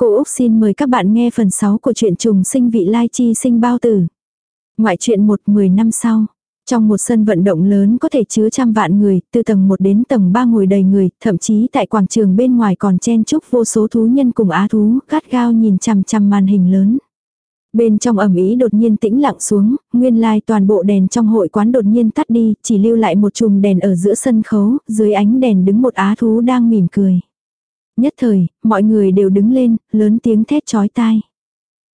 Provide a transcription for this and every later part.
Cô Úc xin mời các bạn nghe phần 6 của truyện trùng sinh vị lai chi sinh bao tử. Ngoại truyện 1-10 năm sau. Trong một sân vận động lớn có thể chứa trăm vạn người, từ tầng 1 đến tầng 3 ngồi đầy người, thậm chí tại quảng trường bên ngoài còn chen chúc vô số thú nhân cùng á thú, gắt gao nhìn chằm chằm màn hình lớn. Bên trong ẩm ý đột nhiên tĩnh lặng xuống, nguyên lai toàn bộ đèn trong hội quán đột nhiên tắt đi, chỉ lưu lại một chùm đèn ở giữa sân khấu, dưới ánh đèn đứng một á thú đang mỉm cười. Nhất thời, mọi người đều đứng lên, lớn tiếng thét chói tai.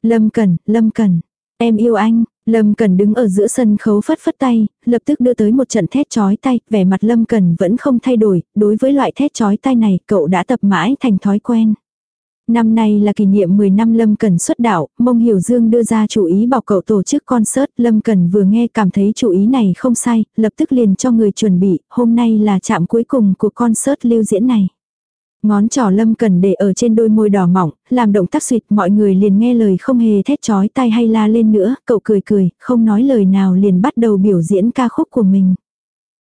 Lâm Cẩn, Lâm Cẩn, em yêu anh, Lâm Cẩn đứng ở giữa sân khấu phất phất tay, lập tức đưa tới một trận thét chói tay, vẻ mặt Lâm Cẩn vẫn không thay đổi, đối với loại thét chói tay này cậu đã tập mãi thành thói quen. Năm nay là kỷ niệm 10 năm Lâm Cẩn xuất đạo, Mông Hiểu Dương đưa ra chủ ý bảo cậu tổ chức concert, Lâm Cẩn vừa nghe cảm thấy chủ ý này không sai, lập tức liền cho người chuẩn bị, hôm nay là chạm cuối cùng của concert lưu diễn này. Ngón trỏ lâm cần để ở trên đôi môi đỏ mỏng, làm động tác suyệt mọi người liền nghe lời không hề thét chói tay hay la lên nữa, cậu cười cười, không nói lời nào liền bắt đầu biểu diễn ca khúc của mình.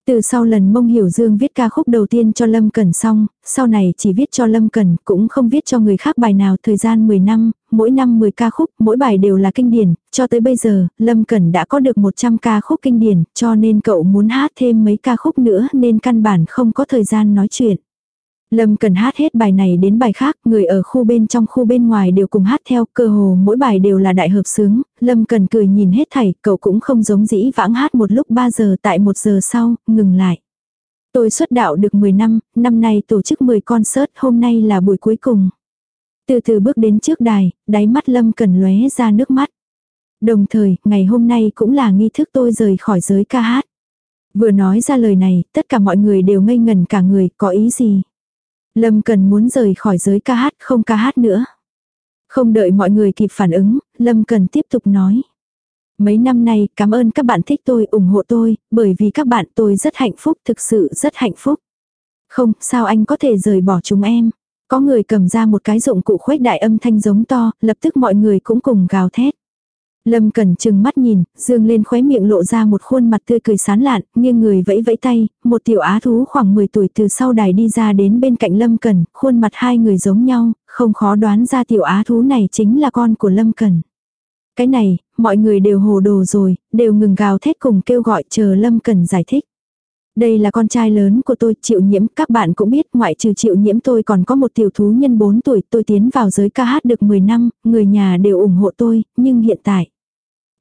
Từ sau lần mông hiểu dương viết ca khúc đầu tiên cho Lâm cần xong, sau này chỉ viết cho Lâm cần cũng không viết cho người khác bài nào thời gian 10 năm, mỗi năm 10 ca khúc, mỗi bài đều là kinh điển, cho tới bây giờ, Lâm cần đã có được 100 ca khúc kinh điển, cho nên cậu muốn hát thêm mấy ca khúc nữa nên căn bản không có thời gian nói chuyện. Lâm cần hát hết bài này đến bài khác, người ở khu bên trong khu bên ngoài đều cùng hát theo, cơ hồ mỗi bài đều là đại hợp sướng, Lâm cần cười nhìn hết thảy, cậu cũng không giống dĩ vãng hát một lúc 3 giờ tại 1 giờ sau, ngừng lại. Tôi xuất đạo được 10 năm, năm nay tổ chức 10 concert, hôm nay là buổi cuối cùng. Từ từ bước đến trước đài, đáy mắt Lâm cần lóe ra nước mắt. Đồng thời, ngày hôm nay cũng là nghi thức tôi rời khỏi giới ca hát. Vừa nói ra lời này, tất cả mọi người đều ngây ngần cả người, có ý gì? Lâm Cần muốn rời khỏi giới ca hát không ca hát nữa. Không đợi mọi người kịp phản ứng, Lâm Cần tiếp tục nói. Mấy năm nay cảm ơn các bạn thích tôi, ủng hộ tôi, bởi vì các bạn tôi rất hạnh phúc, thực sự rất hạnh phúc. Không, sao anh có thể rời bỏ chúng em. Có người cầm ra một cái dụng cụ khuếch đại âm thanh giống to, lập tức mọi người cũng cùng gào thét. Lâm Cẩn chừng mắt nhìn, dương lên khóe miệng lộ ra một khuôn mặt tươi cười sán lạn, nghiêng người vẫy vẫy tay, một tiểu á thú khoảng 10 tuổi từ sau đài đi ra đến bên cạnh Lâm Cẩn, khuôn mặt hai người giống nhau, không khó đoán ra tiểu á thú này chính là con của Lâm Cẩn. Cái này, mọi người đều hồ đồ rồi, đều ngừng gào thét cùng kêu gọi chờ Lâm Cẩn giải thích. Đây là con trai lớn của tôi, Triệu Nhiễm, các bạn cũng biết, ngoại trừ Triệu Nhiễm tôi còn có một tiểu thú nhân 4 tuổi, tôi tiến vào giới ca hát được 10 năm, người nhà đều ủng hộ tôi, nhưng hiện tại.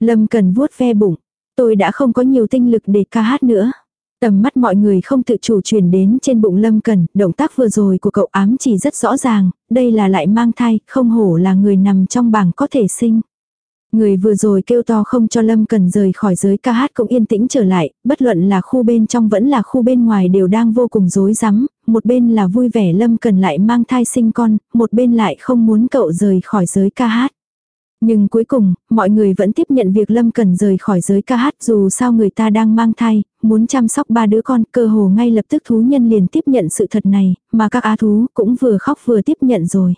Lâm Cần vuốt ve bụng, tôi đã không có nhiều tinh lực để ca hát nữa. Tầm mắt mọi người không tự chủ chuyển đến trên bụng Lâm Cần, động tác vừa rồi của cậu ám chỉ rất rõ ràng, đây là lại mang thai, không hổ là người nằm trong bảng có thể sinh. Người vừa rồi kêu to không cho Lâm Cần rời khỏi giới ca hát cũng yên tĩnh trở lại, bất luận là khu bên trong vẫn là khu bên ngoài đều đang vô cùng rối rắm, một bên là vui vẻ Lâm Cần lại mang thai sinh con, một bên lại không muốn cậu rời khỏi giới ca hát. Nhưng cuối cùng, mọi người vẫn tiếp nhận việc Lâm Cần rời khỏi giới ca hát dù sao người ta đang mang thai, muốn chăm sóc ba đứa con, cơ hồ ngay lập tức thú nhân liền tiếp nhận sự thật này, mà các á thú cũng vừa khóc vừa tiếp nhận rồi.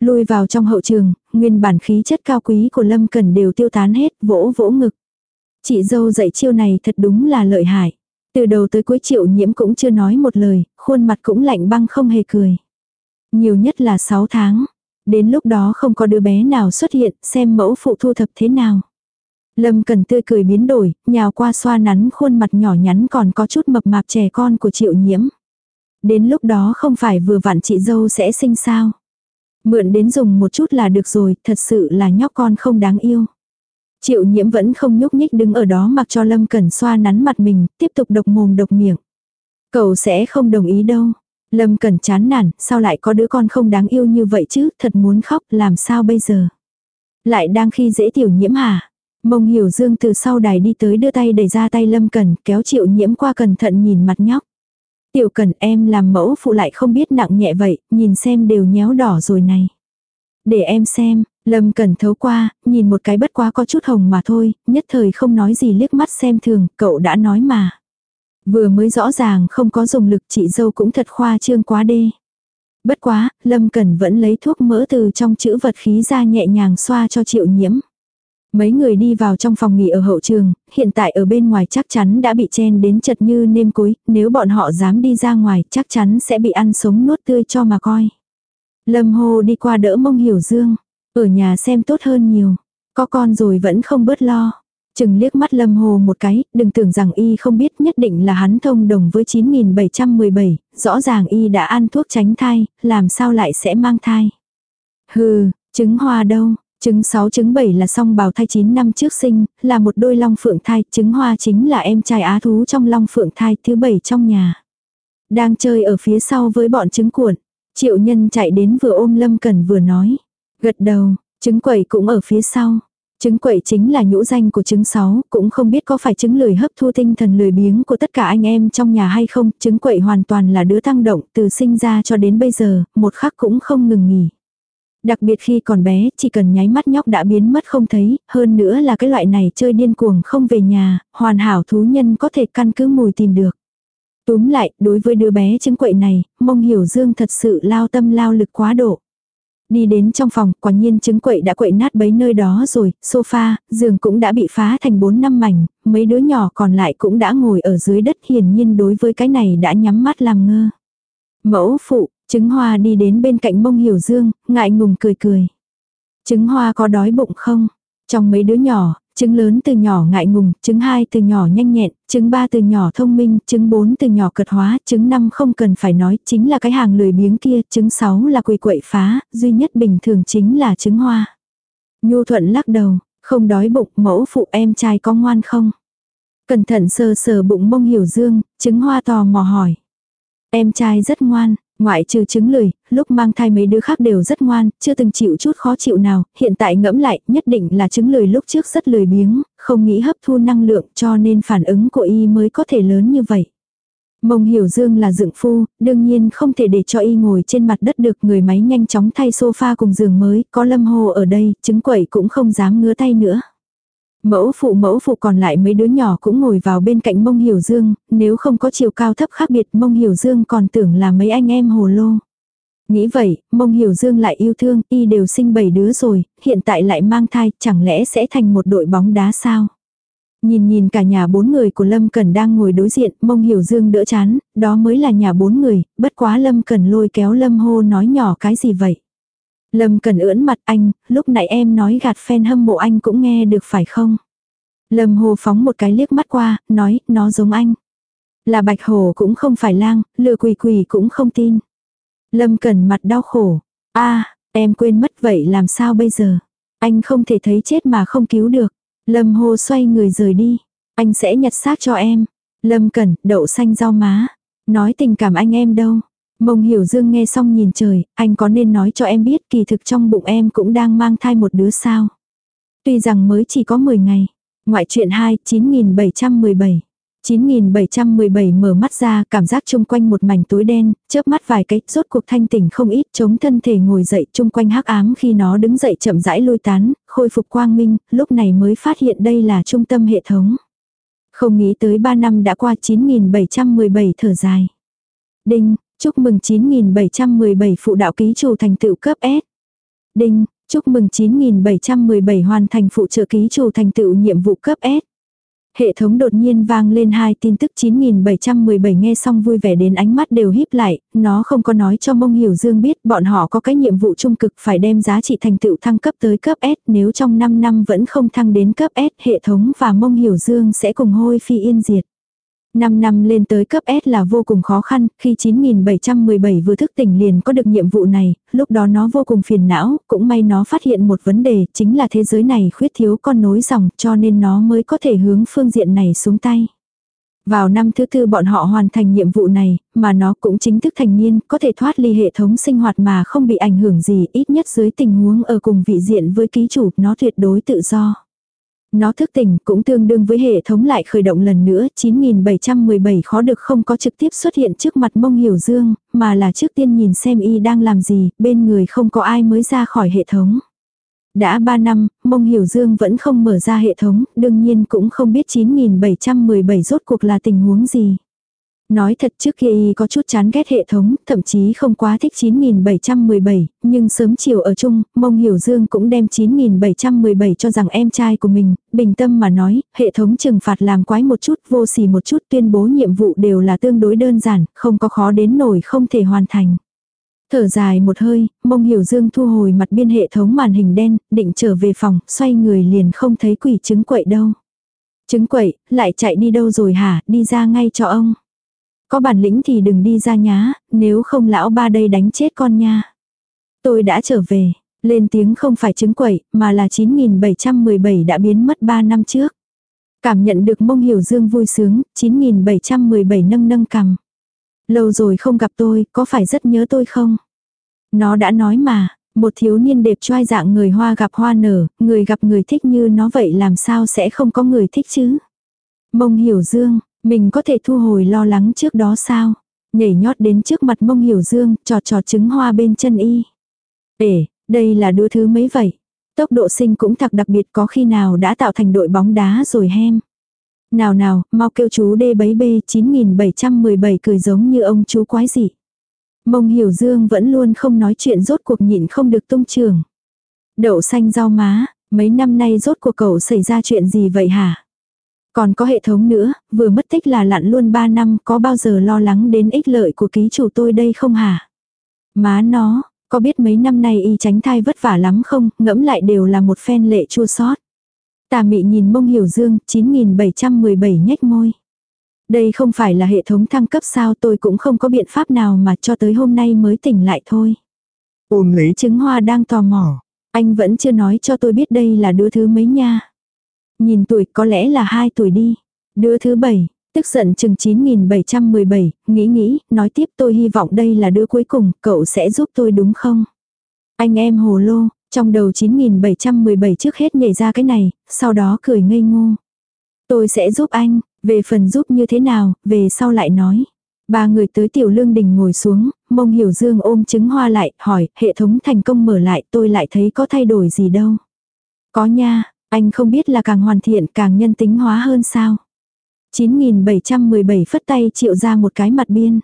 Lui vào trong hậu trường, nguyên bản khí chất cao quý của Lâm Cần đều tiêu tán hết, vỗ vỗ ngực. Chị dâu dạy chiêu này thật đúng là lợi hại. Từ đầu tới cuối triệu nhiễm cũng chưa nói một lời, khuôn mặt cũng lạnh băng không hề cười. Nhiều nhất là 6 tháng. Đến lúc đó không có đứa bé nào xuất hiện, xem mẫu phụ thu thập thế nào. Lâm Cần tươi cười biến đổi, nhào qua xoa nắn khuôn mặt nhỏ nhắn còn có chút mập mạp trẻ con của triệu nhiễm. Đến lúc đó không phải vừa vặn chị dâu sẽ sinh sao. Mượn đến dùng một chút là được rồi, thật sự là nhóc con không đáng yêu. Triệu nhiễm vẫn không nhúc nhích đứng ở đó mặc cho Lâm Cẩn xoa nắn mặt mình, tiếp tục độc mồm độc miệng. Cậu sẽ không đồng ý đâu. Lâm Cẩn chán nản, sao lại có đứa con không đáng yêu như vậy chứ, thật muốn khóc, làm sao bây giờ. Lại đang khi dễ tiểu nhiễm hả? Mông hiểu dương từ sau đài đi tới đưa tay đẩy ra tay Lâm Cẩn, kéo triệu nhiễm qua cẩn thận nhìn mặt nhóc. Tiểu cần em làm mẫu phụ lại không biết nặng nhẹ vậy, nhìn xem đều nhéo đỏ rồi này. Để em xem, Lâm cần thấu qua, nhìn một cái bất quá có chút hồng mà thôi, nhất thời không nói gì liếc mắt xem thường, cậu đã nói mà. Vừa mới rõ ràng không có dùng lực chị dâu cũng thật khoa trương quá đê. Bất quá, Lâm Cẩn vẫn lấy thuốc mỡ từ trong chữ vật khí ra nhẹ nhàng xoa cho triệu nhiễm. Mấy người đi vào trong phòng nghỉ ở hậu trường, hiện tại ở bên ngoài chắc chắn đã bị chen đến chật như nêm cối, nếu bọn họ dám đi ra ngoài chắc chắn sẽ bị ăn sống nuốt tươi cho mà coi. Lâm Hồ đi qua đỡ mông hiểu dương. Ở nhà xem tốt hơn nhiều. Có con rồi vẫn không bớt lo. Chừng liếc mắt Lâm Hồ một cái, đừng tưởng rằng y không biết nhất định là hắn thông đồng với 9717, rõ ràng y đã ăn thuốc tránh thai, làm sao lại sẽ mang thai. Hừ, trứng hoa đâu, trứng 6 trứng 7 là song bào thai 9 năm trước sinh, là một đôi long phượng thai, trứng hoa chính là em trai á thú trong long phượng thai thứ 7 trong nhà. Đang chơi ở phía sau với bọn trứng cuộn, triệu nhân chạy đến vừa ôm Lâm Cần vừa nói. Gật đầu, trứng quẩy cũng ở phía sau. Trứng quẩy chính là nhũ danh của trứng sáu, cũng không biết có phải trứng lười hấp thu tinh thần lười biếng của tất cả anh em trong nhà hay không, trứng quẩy hoàn toàn là đứa tăng động từ sinh ra cho đến bây giờ, một khắc cũng không ngừng nghỉ. Đặc biệt khi còn bé, chỉ cần nháy mắt nhóc đã biến mất không thấy, hơn nữa là cái loại này chơi điên cuồng không về nhà, hoàn hảo thú nhân có thể căn cứ mùi tìm được. Túm lại, đối với đứa bé chứng quậy này, mông hiểu dương thật sự lao tâm lao lực quá độ. Đi đến trong phòng, quả nhiên trứng quậy đã quậy nát bấy nơi đó rồi, sofa, giường cũng đã bị phá thành bốn năm mảnh, mấy đứa nhỏ còn lại cũng đã ngồi ở dưới đất hiển nhiên đối với cái này đã nhắm mắt làm ngơ. Mẫu phụ, trứng hoa đi đến bên cạnh mông hiểu dương, ngại ngùng cười cười. Trứng hoa có đói bụng không? Trong mấy đứa nhỏ, Trứng lớn từ nhỏ ngại ngùng, trứng hai từ nhỏ nhanh nhẹn, trứng ba từ nhỏ thông minh, trứng bốn từ nhỏ cật hóa, trứng năm không cần phải nói, chính là cái hàng lười biếng kia, trứng sáu là quỳ quậy phá, duy nhất bình thường chính là trứng hoa. Nhu thuận lắc đầu, không đói bụng, mẫu phụ em trai có ngoan không? Cẩn thận sờ sờ bụng mông hiểu dương, trứng hoa tò mò hỏi. Em trai rất ngoan, Ngoại trừ chứng lười, lúc mang thai mấy đứa khác đều rất ngoan, chưa từng chịu chút khó chịu nào, hiện tại ngẫm lại, nhất định là chứng lười lúc trước rất lười biếng, không nghĩ hấp thu năng lượng cho nên phản ứng của y mới có thể lớn như vậy. Mông hiểu dương là dựng phu, đương nhiên không thể để cho y ngồi trên mặt đất được người máy nhanh chóng thay sofa cùng giường mới, có lâm hồ ở đây, chứng quẩy cũng không dám ngứa tay nữa. Mẫu phụ mẫu phụ còn lại mấy đứa nhỏ cũng ngồi vào bên cạnh mông hiểu dương, nếu không có chiều cao thấp khác biệt mông hiểu dương còn tưởng là mấy anh em hồ lô. Nghĩ vậy, mông hiểu dương lại yêu thương, y đều sinh bảy đứa rồi, hiện tại lại mang thai, chẳng lẽ sẽ thành một đội bóng đá sao? Nhìn nhìn cả nhà bốn người của Lâm Cần đang ngồi đối diện, mông hiểu dương đỡ chán, đó mới là nhà bốn người, bất quá Lâm Cần lôi kéo Lâm hô nói nhỏ cái gì vậy? Lâm cần ưỡn mặt anh, lúc nãy em nói gạt fan hâm mộ anh cũng nghe được phải không? Lâm hồ phóng một cái liếc mắt qua, nói, nó giống anh. Là bạch hồ cũng không phải lang, lừa quỳ quỳ cũng không tin. Lâm cần mặt đau khổ. a em quên mất vậy làm sao bây giờ? Anh không thể thấy chết mà không cứu được. Lâm hồ xoay người rời đi. Anh sẽ nhặt xác cho em. Lâm cần, đậu xanh rau má. Nói tình cảm anh em đâu. Mông hiểu dương nghe xong nhìn trời, anh có nên nói cho em biết kỳ thực trong bụng em cũng đang mang thai một đứa sao. Tuy rằng mới chỉ có 10 ngày. Ngoại truyện 2, 9717. 9717 mở mắt ra, cảm giác chung quanh một mảnh tối đen, chớp mắt vài cái, rốt cuộc thanh tỉnh không ít, chống thân thể ngồi dậy chung quanh hắc ám khi nó đứng dậy chậm rãi lôi tán, khôi phục quang minh, lúc này mới phát hiện đây là trung tâm hệ thống. Không nghĩ tới 3 năm đã qua 9717 thở dài. Đinh, Chúc mừng 9717 phụ đạo ký chủ thành tựu cấp S. Đinh, chúc mừng 9717 hoàn thành phụ trợ ký chủ thành tựu nhiệm vụ cấp S. Hệ thống đột nhiên vang lên hai tin tức 9717 nghe xong vui vẻ đến ánh mắt đều híp lại, nó không có nói cho mông hiểu dương biết bọn họ có cái nhiệm vụ trung cực phải đem giá trị thành tựu thăng cấp tới cấp S nếu trong 5 năm vẫn không thăng đến cấp S hệ thống và mông hiểu dương sẽ cùng hôi phi yên diệt. 5 năm lên tới cấp S là vô cùng khó khăn, khi 9717 vừa thức tỉnh liền có được nhiệm vụ này, lúc đó nó vô cùng phiền não, cũng may nó phát hiện một vấn đề, chính là thế giới này khuyết thiếu con nối dòng, cho nên nó mới có thể hướng phương diện này xuống tay. Vào năm thứ tư bọn họ hoàn thành nhiệm vụ này, mà nó cũng chính thức thành niên, có thể thoát ly hệ thống sinh hoạt mà không bị ảnh hưởng gì, ít nhất dưới tình huống ở cùng vị diện với ký chủ, nó tuyệt đối tự do. Nó thức tỉnh cũng tương đương với hệ thống lại khởi động lần nữa 9717 khó được không có trực tiếp xuất hiện trước mặt mông hiểu dương, mà là trước tiên nhìn xem y đang làm gì, bên người không có ai mới ra khỏi hệ thống. Đã 3 năm, mông hiểu dương vẫn không mở ra hệ thống, đương nhiên cũng không biết 9717 rốt cuộc là tình huống gì. Nói thật trước kia y có chút chán ghét hệ thống, thậm chí không quá thích 9717, nhưng sớm chiều ở chung, mông hiểu dương cũng đem 9717 cho rằng em trai của mình, bình tâm mà nói, hệ thống trừng phạt làm quái một chút, vô xì một chút tuyên bố nhiệm vụ đều là tương đối đơn giản, không có khó đến nổi không thể hoàn thành. Thở dài một hơi, mông hiểu dương thu hồi mặt biên hệ thống màn hình đen, định trở về phòng, xoay người liền không thấy quỷ trứng quậy đâu. Trứng quậy, lại chạy đi đâu rồi hả, đi ra ngay cho ông. Có bản lĩnh thì đừng đi ra nhá, nếu không lão ba đây đánh chết con nha. Tôi đã trở về, lên tiếng không phải chứng quẩy mà là 9717 đã biến mất 3 năm trước. Cảm nhận được mông hiểu dương vui sướng, 9717 nâng nâng cầm. Lâu rồi không gặp tôi, có phải rất nhớ tôi không? Nó đã nói mà, một thiếu niên đẹp trai dạng người hoa gặp hoa nở, người gặp người thích như nó vậy làm sao sẽ không có người thích chứ? Mông hiểu dương, mình có thể thu hồi lo lắng trước đó sao? Nhảy nhót đến trước mặt mông hiểu dương, trọt trọt trứng hoa bên chân y. để đây là đứa thứ mấy vậy? Tốc độ sinh cũng thật đặc biệt có khi nào đã tạo thành đội bóng đá rồi hem. Nào nào, mau kêu chú đê bấy bê 9717 cười giống như ông chú quái dị. Mông hiểu dương vẫn luôn không nói chuyện rốt cuộc nhịn không được tung trường. Đậu xanh rau má, mấy năm nay rốt cuộc cậu xảy ra chuyện gì vậy hả? Còn có hệ thống nữa, vừa mất tích là lặn luôn 3 năm, có bao giờ lo lắng đến ích lợi của ký chủ tôi đây không hả? Má nó, có biết mấy năm nay y tránh thai vất vả lắm không, ngẫm lại đều là một phen lệ chua sót. Tà mị nhìn mông hiểu dương, 9717 nhếch môi. Đây không phải là hệ thống thăng cấp sao tôi cũng không có biện pháp nào mà cho tới hôm nay mới tỉnh lại thôi. Ôm lấy trứng hoa đang tò mò. Anh vẫn chưa nói cho tôi biết đây là đứa thứ mấy nha. Nhìn tuổi có lẽ là hai tuổi đi. Đứa thứ bảy, tức giận chừng 9717, nghĩ nghĩ, nói tiếp tôi hy vọng đây là đứa cuối cùng, cậu sẽ giúp tôi đúng không? Anh em hồ lô, trong đầu 9717 trước hết nhảy ra cái này, sau đó cười ngây ngô. Tôi sẽ giúp anh, về phần giúp như thế nào, về sau lại nói. Ba người tới tiểu lương đình ngồi xuống, mông hiểu dương ôm trứng hoa lại, hỏi, hệ thống thành công mở lại tôi lại thấy có thay đổi gì đâu. Có nha, anh không biết là càng hoàn thiện càng nhân tính hóa hơn sao. 9717 phất tay triệu ra một cái mặt biên.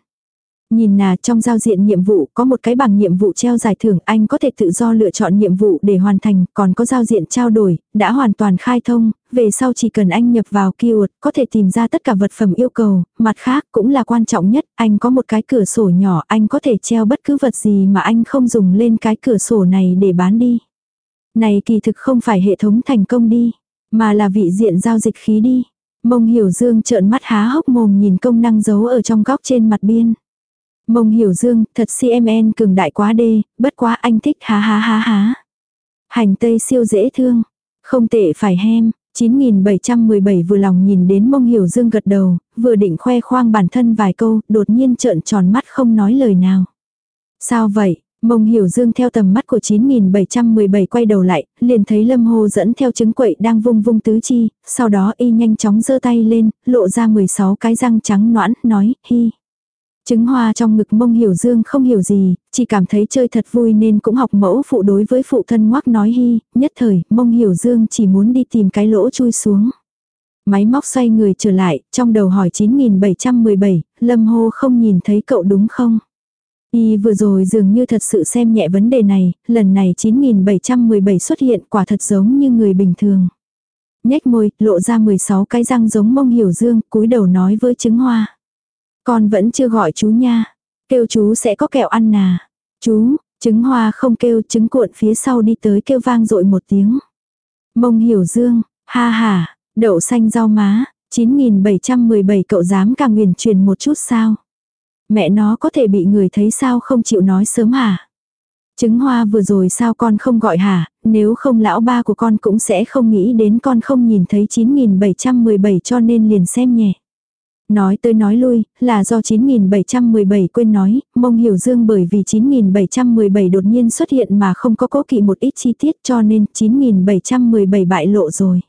Nhìn nà trong giao diện nhiệm vụ có một cái bằng nhiệm vụ treo giải thưởng anh có thể tự do lựa chọn nhiệm vụ để hoàn thành, còn có giao diện trao đổi, đã hoàn toàn khai thông, về sau chỉ cần anh nhập vào keyword có thể tìm ra tất cả vật phẩm yêu cầu, mặt khác cũng là quan trọng nhất, anh có một cái cửa sổ nhỏ anh có thể treo bất cứ vật gì mà anh không dùng lên cái cửa sổ này để bán đi. Này kỳ thực không phải hệ thống thành công đi, mà là vị diện giao dịch khí đi. Mông hiểu dương trợn mắt há hốc mồm nhìn công năng giấu ở trong góc trên mặt biên. Mông hiểu dương, thật CMN cường đại quá đê, bất quá anh thích há há há há. Hành tây siêu dễ thương, không tệ phải hem, 9717 vừa lòng nhìn đến mông hiểu dương gật đầu, vừa định khoe khoang bản thân vài câu, đột nhiên trợn tròn mắt không nói lời nào. Sao vậy? Mông hiểu dương theo tầm mắt của 9717 quay đầu lại, liền thấy lâm hồ dẫn theo trứng quậy đang vung vung tứ chi, sau đó y nhanh chóng giơ tay lên, lộ ra 16 cái răng trắng noãn, nói, hi. Trứng hoa trong ngực mông hiểu dương không hiểu gì, chỉ cảm thấy chơi thật vui nên cũng học mẫu phụ đối với phụ thân ngoác nói hi, nhất thời mông hiểu dương chỉ muốn đi tìm cái lỗ chui xuống. Máy móc xoay người trở lại, trong đầu hỏi 9717, lâm hô không nhìn thấy cậu đúng không? Y vừa rồi dường như thật sự xem nhẹ vấn đề này, lần này 9717 xuất hiện quả thật giống như người bình thường. Nhếch môi, lộ ra 16 cái răng giống mông hiểu dương, cúi đầu nói với trứng hoa. Con vẫn chưa gọi chú nha. Kêu chú sẽ có kẹo ăn nà. Chú, trứng hoa không kêu trứng cuộn phía sau đi tới kêu vang dội một tiếng. Mông hiểu dương, ha ha, đậu xanh rau má, 9717 cậu dám càng nguyền truyền một chút sao. Mẹ nó có thể bị người thấy sao không chịu nói sớm hả? Trứng hoa vừa rồi sao con không gọi hả, nếu không lão ba của con cũng sẽ không nghĩ đến con không nhìn thấy 9717 cho nên liền xem nhẹ. Nói tới nói lui, là do 9717 quên nói, mông hiểu dương bởi vì 9717 đột nhiên xuất hiện mà không có cố kỵ một ít chi tiết cho nên 9717 bại lộ rồi.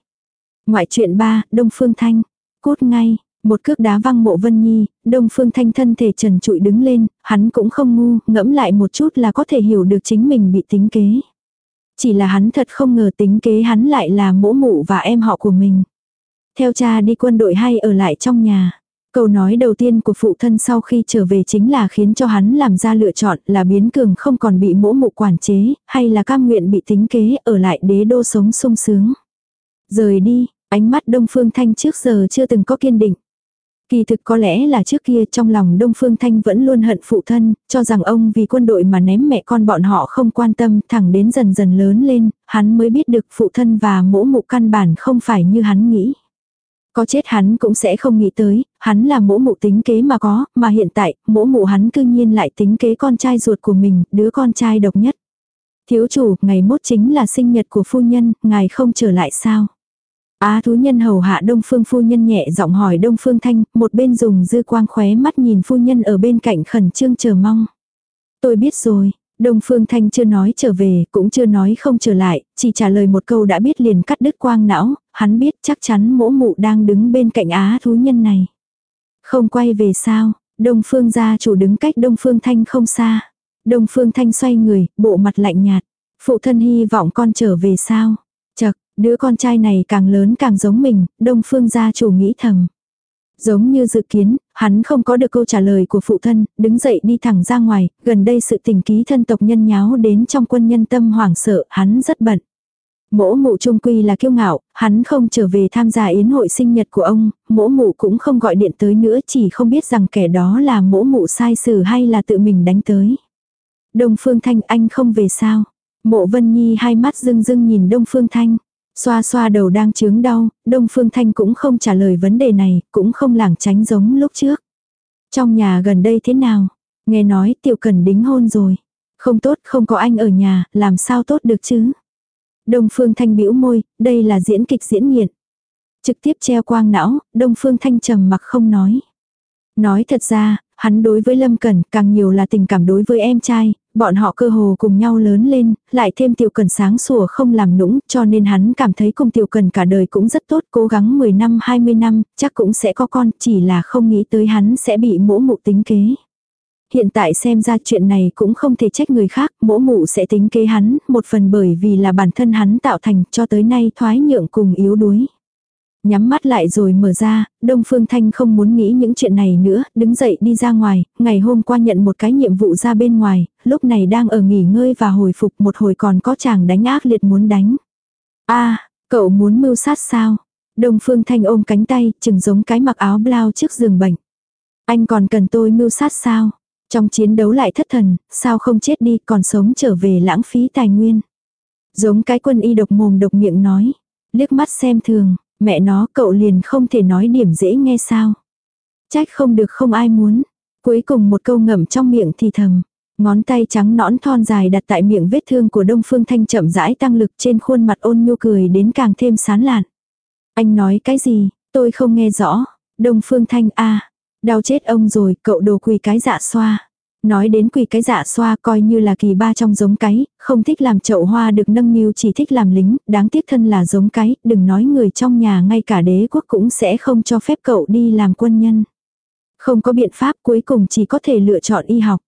Ngoại truyện 3, Đông Phương Thanh. Cút ngay, một cước đá văng mộ Vân Nhi, Đông Phương Thanh thân thể trần trụi đứng lên, hắn cũng không ngu, ngẫm lại một chút là có thể hiểu được chính mình bị tính kế. Chỉ là hắn thật không ngờ tính kế hắn lại là mỗ mụ và em họ của mình. Theo cha đi quân đội hay ở lại trong nhà. Câu nói đầu tiên của phụ thân sau khi trở về chính là khiến cho hắn làm ra lựa chọn là biến cường không còn bị mỗ mụ quản chế, hay là cam nguyện bị tính kế ở lại đế đô sống sung sướng. Rời đi, ánh mắt Đông Phương Thanh trước giờ chưa từng có kiên định. Kỳ thực có lẽ là trước kia trong lòng Đông Phương Thanh vẫn luôn hận phụ thân, cho rằng ông vì quân đội mà ném mẹ con bọn họ không quan tâm, thẳng đến dần dần lớn lên, hắn mới biết được phụ thân và mỗ mụ căn bản không phải như hắn nghĩ. Có chết hắn cũng sẽ không nghĩ tới, hắn là mỗ mụ tính kế mà có, mà hiện tại, mỗ mụ hắn cương nhiên lại tính kế con trai ruột của mình, đứa con trai độc nhất. Thiếu chủ, ngày mốt chính là sinh nhật của phu nhân, ngài không trở lại sao? Á thú nhân hầu hạ đông phương phu nhân nhẹ giọng hỏi đông phương thanh, một bên dùng dư quang khóe mắt nhìn phu nhân ở bên cạnh khẩn trương chờ mong. Tôi biết rồi, Đông Phương Thanh chưa nói trở về, cũng chưa nói không trở lại, chỉ trả lời một câu đã biết liền cắt đứt quang não, hắn biết chắc chắn mỗ mụ đang đứng bên cạnh á thú nhân này. Không quay về sao, Đông Phương gia chủ đứng cách Đông Phương Thanh không xa. Đông Phương Thanh xoay người, bộ mặt lạnh nhạt. Phụ thân hy vọng con trở về sao. Đứa con trai này càng lớn càng giống mình, Đông Phương gia chủ nghĩ thầm. Giống như dự kiến, hắn không có được câu trả lời của phụ thân, đứng dậy đi thẳng ra ngoài, gần đây sự tình ký thân tộc nhân nháo đến trong quân nhân tâm hoảng sợ, hắn rất bận. Mỗ mụ trung quy là kiêu ngạo, hắn không trở về tham gia yến hội sinh nhật của ông, mỗ mụ cũng không gọi điện tới nữa chỉ không biết rằng kẻ đó là mỗ mụ sai xử hay là tự mình đánh tới. Đông Phương Thanh anh không về sao? Mộ Vân Nhi hai mắt rưng rưng nhìn Đông Phương Thanh. Xoa xoa đầu đang chướng đau, Đông Phương Thanh cũng không trả lời vấn đề này, cũng không lảng tránh giống lúc trước. Trong nhà gần đây thế nào? Nghe nói tiểu cần đính hôn rồi. Không tốt, không có anh ở nhà, làm sao tốt được chứ? Đông Phương Thanh bĩu môi, đây là diễn kịch diễn nghiện. Trực tiếp treo quang não, Đông Phương Thanh trầm mặc không nói. Nói thật ra, hắn đối với Lâm Cẩn càng nhiều là tình cảm đối với em trai, bọn họ cơ hồ cùng nhau lớn lên, lại thêm Tiểu Cần sáng sủa không làm nũng, cho nên hắn cảm thấy cùng Tiểu Cần cả đời cũng rất tốt, cố gắng 10 năm 20 năm, chắc cũng sẽ có con, chỉ là không nghĩ tới hắn sẽ bị mỗ mụ tính kế. Hiện tại xem ra chuyện này cũng không thể trách người khác, mỗ mụ sẽ tính kế hắn, một phần bởi vì là bản thân hắn tạo thành cho tới nay thoái nhượng cùng yếu đuối. Nhắm mắt lại rồi mở ra, Đông Phương Thanh không muốn nghĩ những chuyện này nữa, đứng dậy đi ra ngoài, ngày hôm qua nhận một cái nhiệm vụ ra bên ngoài, lúc này đang ở nghỉ ngơi và hồi phục một hồi còn có chàng đánh ác liệt muốn đánh. a cậu muốn mưu sát sao? Đông Phương Thanh ôm cánh tay, chừng giống cái mặc áo blau trước giường bệnh. Anh còn cần tôi mưu sát sao? Trong chiến đấu lại thất thần, sao không chết đi còn sống trở về lãng phí tài nguyên. Giống cái quân y độc mồm độc miệng nói. Liếc mắt xem thường, Mẹ nó cậu liền không thể nói điểm dễ nghe sao. Trách không được không ai muốn. Cuối cùng một câu ngậm trong miệng thì thầm. Ngón tay trắng nõn thon dài đặt tại miệng vết thương của Đông Phương Thanh chậm rãi tăng lực trên khuôn mặt ôn nhu cười đến càng thêm sán lạn. Anh nói cái gì, tôi không nghe rõ. Đông Phương Thanh a đau chết ông rồi, cậu đồ quỳ cái dạ xoa. Nói đến quỳ cái dạ xoa coi như là kỳ ba trong giống cái, không thích làm chậu hoa được nâng niu chỉ thích làm lính, đáng tiếc thân là giống cái, đừng nói người trong nhà ngay cả đế quốc cũng sẽ không cho phép cậu đi làm quân nhân. Không có biện pháp cuối cùng chỉ có thể lựa chọn y học.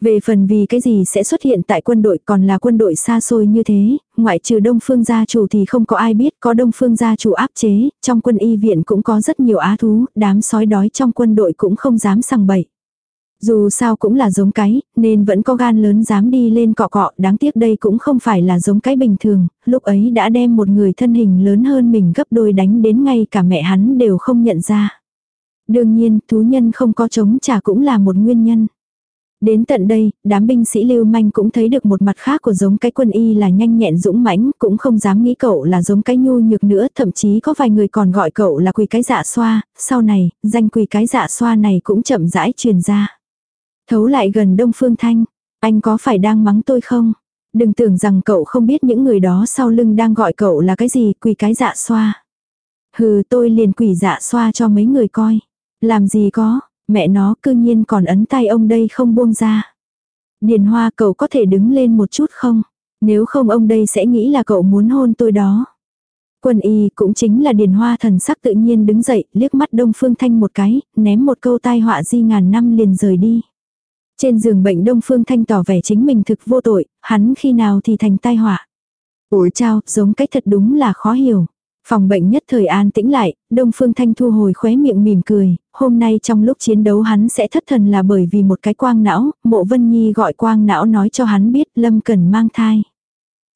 Về phần vì cái gì sẽ xuất hiện tại quân đội còn là quân đội xa xôi như thế, ngoại trừ đông phương gia chủ thì không có ai biết có đông phương gia chủ áp chế, trong quân y viện cũng có rất nhiều á thú, đám sói đói trong quân đội cũng không dám sằng bậy. Dù sao cũng là giống cái, nên vẫn có gan lớn dám đi lên cọ cọ, đáng tiếc đây cũng không phải là giống cái bình thường, lúc ấy đã đem một người thân hình lớn hơn mình gấp đôi đánh đến ngay cả mẹ hắn đều không nhận ra. Đương nhiên, thú nhân không có chống trả cũng là một nguyên nhân. Đến tận đây, đám binh sĩ lưu manh cũng thấy được một mặt khác của giống cái quân y là nhanh nhẹn dũng mãnh, cũng không dám nghĩ cậu là giống cái nhu nhược nữa, thậm chí có vài người còn gọi cậu là quỳ cái dạ xoa, sau này, danh quỳ cái dạ xoa này cũng chậm rãi truyền ra. Thấu lại gần Đông Phương Thanh, anh có phải đang mắng tôi không? Đừng tưởng rằng cậu không biết những người đó sau lưng đang gọi cậu là cái gì, quỳ cái dạ xoa. Hừ tôi liền quỷ dạ xoa cho mấy người coi. Làm gì có, mẹ nó cư nhiên còn ấn tay ông đây không buông ra. Điền hoa cậu có thể đứng lên một chút không? Nếu không ông đây sẽ nghĩ là cậu muốn hôn tôi đó. Quân y cũng chính là điền hoa thần sắc tự nhiên đứng dậy, liếc mắt đông phương thanh một cái, ném một câu tai họa di ngàn năm liền rời đi. Trên giường bệnh Đông Phương Thanh tỏ vẻ chính mình thực vô tội, hắn khi nào thì thành tai họa. Ủi chao, giống cách thật đúng là khó hiểu. Phòng bệnh nhất thời an tĩnh lại, Đông Phương Thanh thu hồi khóe miệng mỉm cười, hôm nay trong lúc chiến đấu hắn sẽ thất thần là bởi vì một cái quang não, mộ Vân Nhi gọi quang não nói cho hắn biết Lâm Cần mang thai.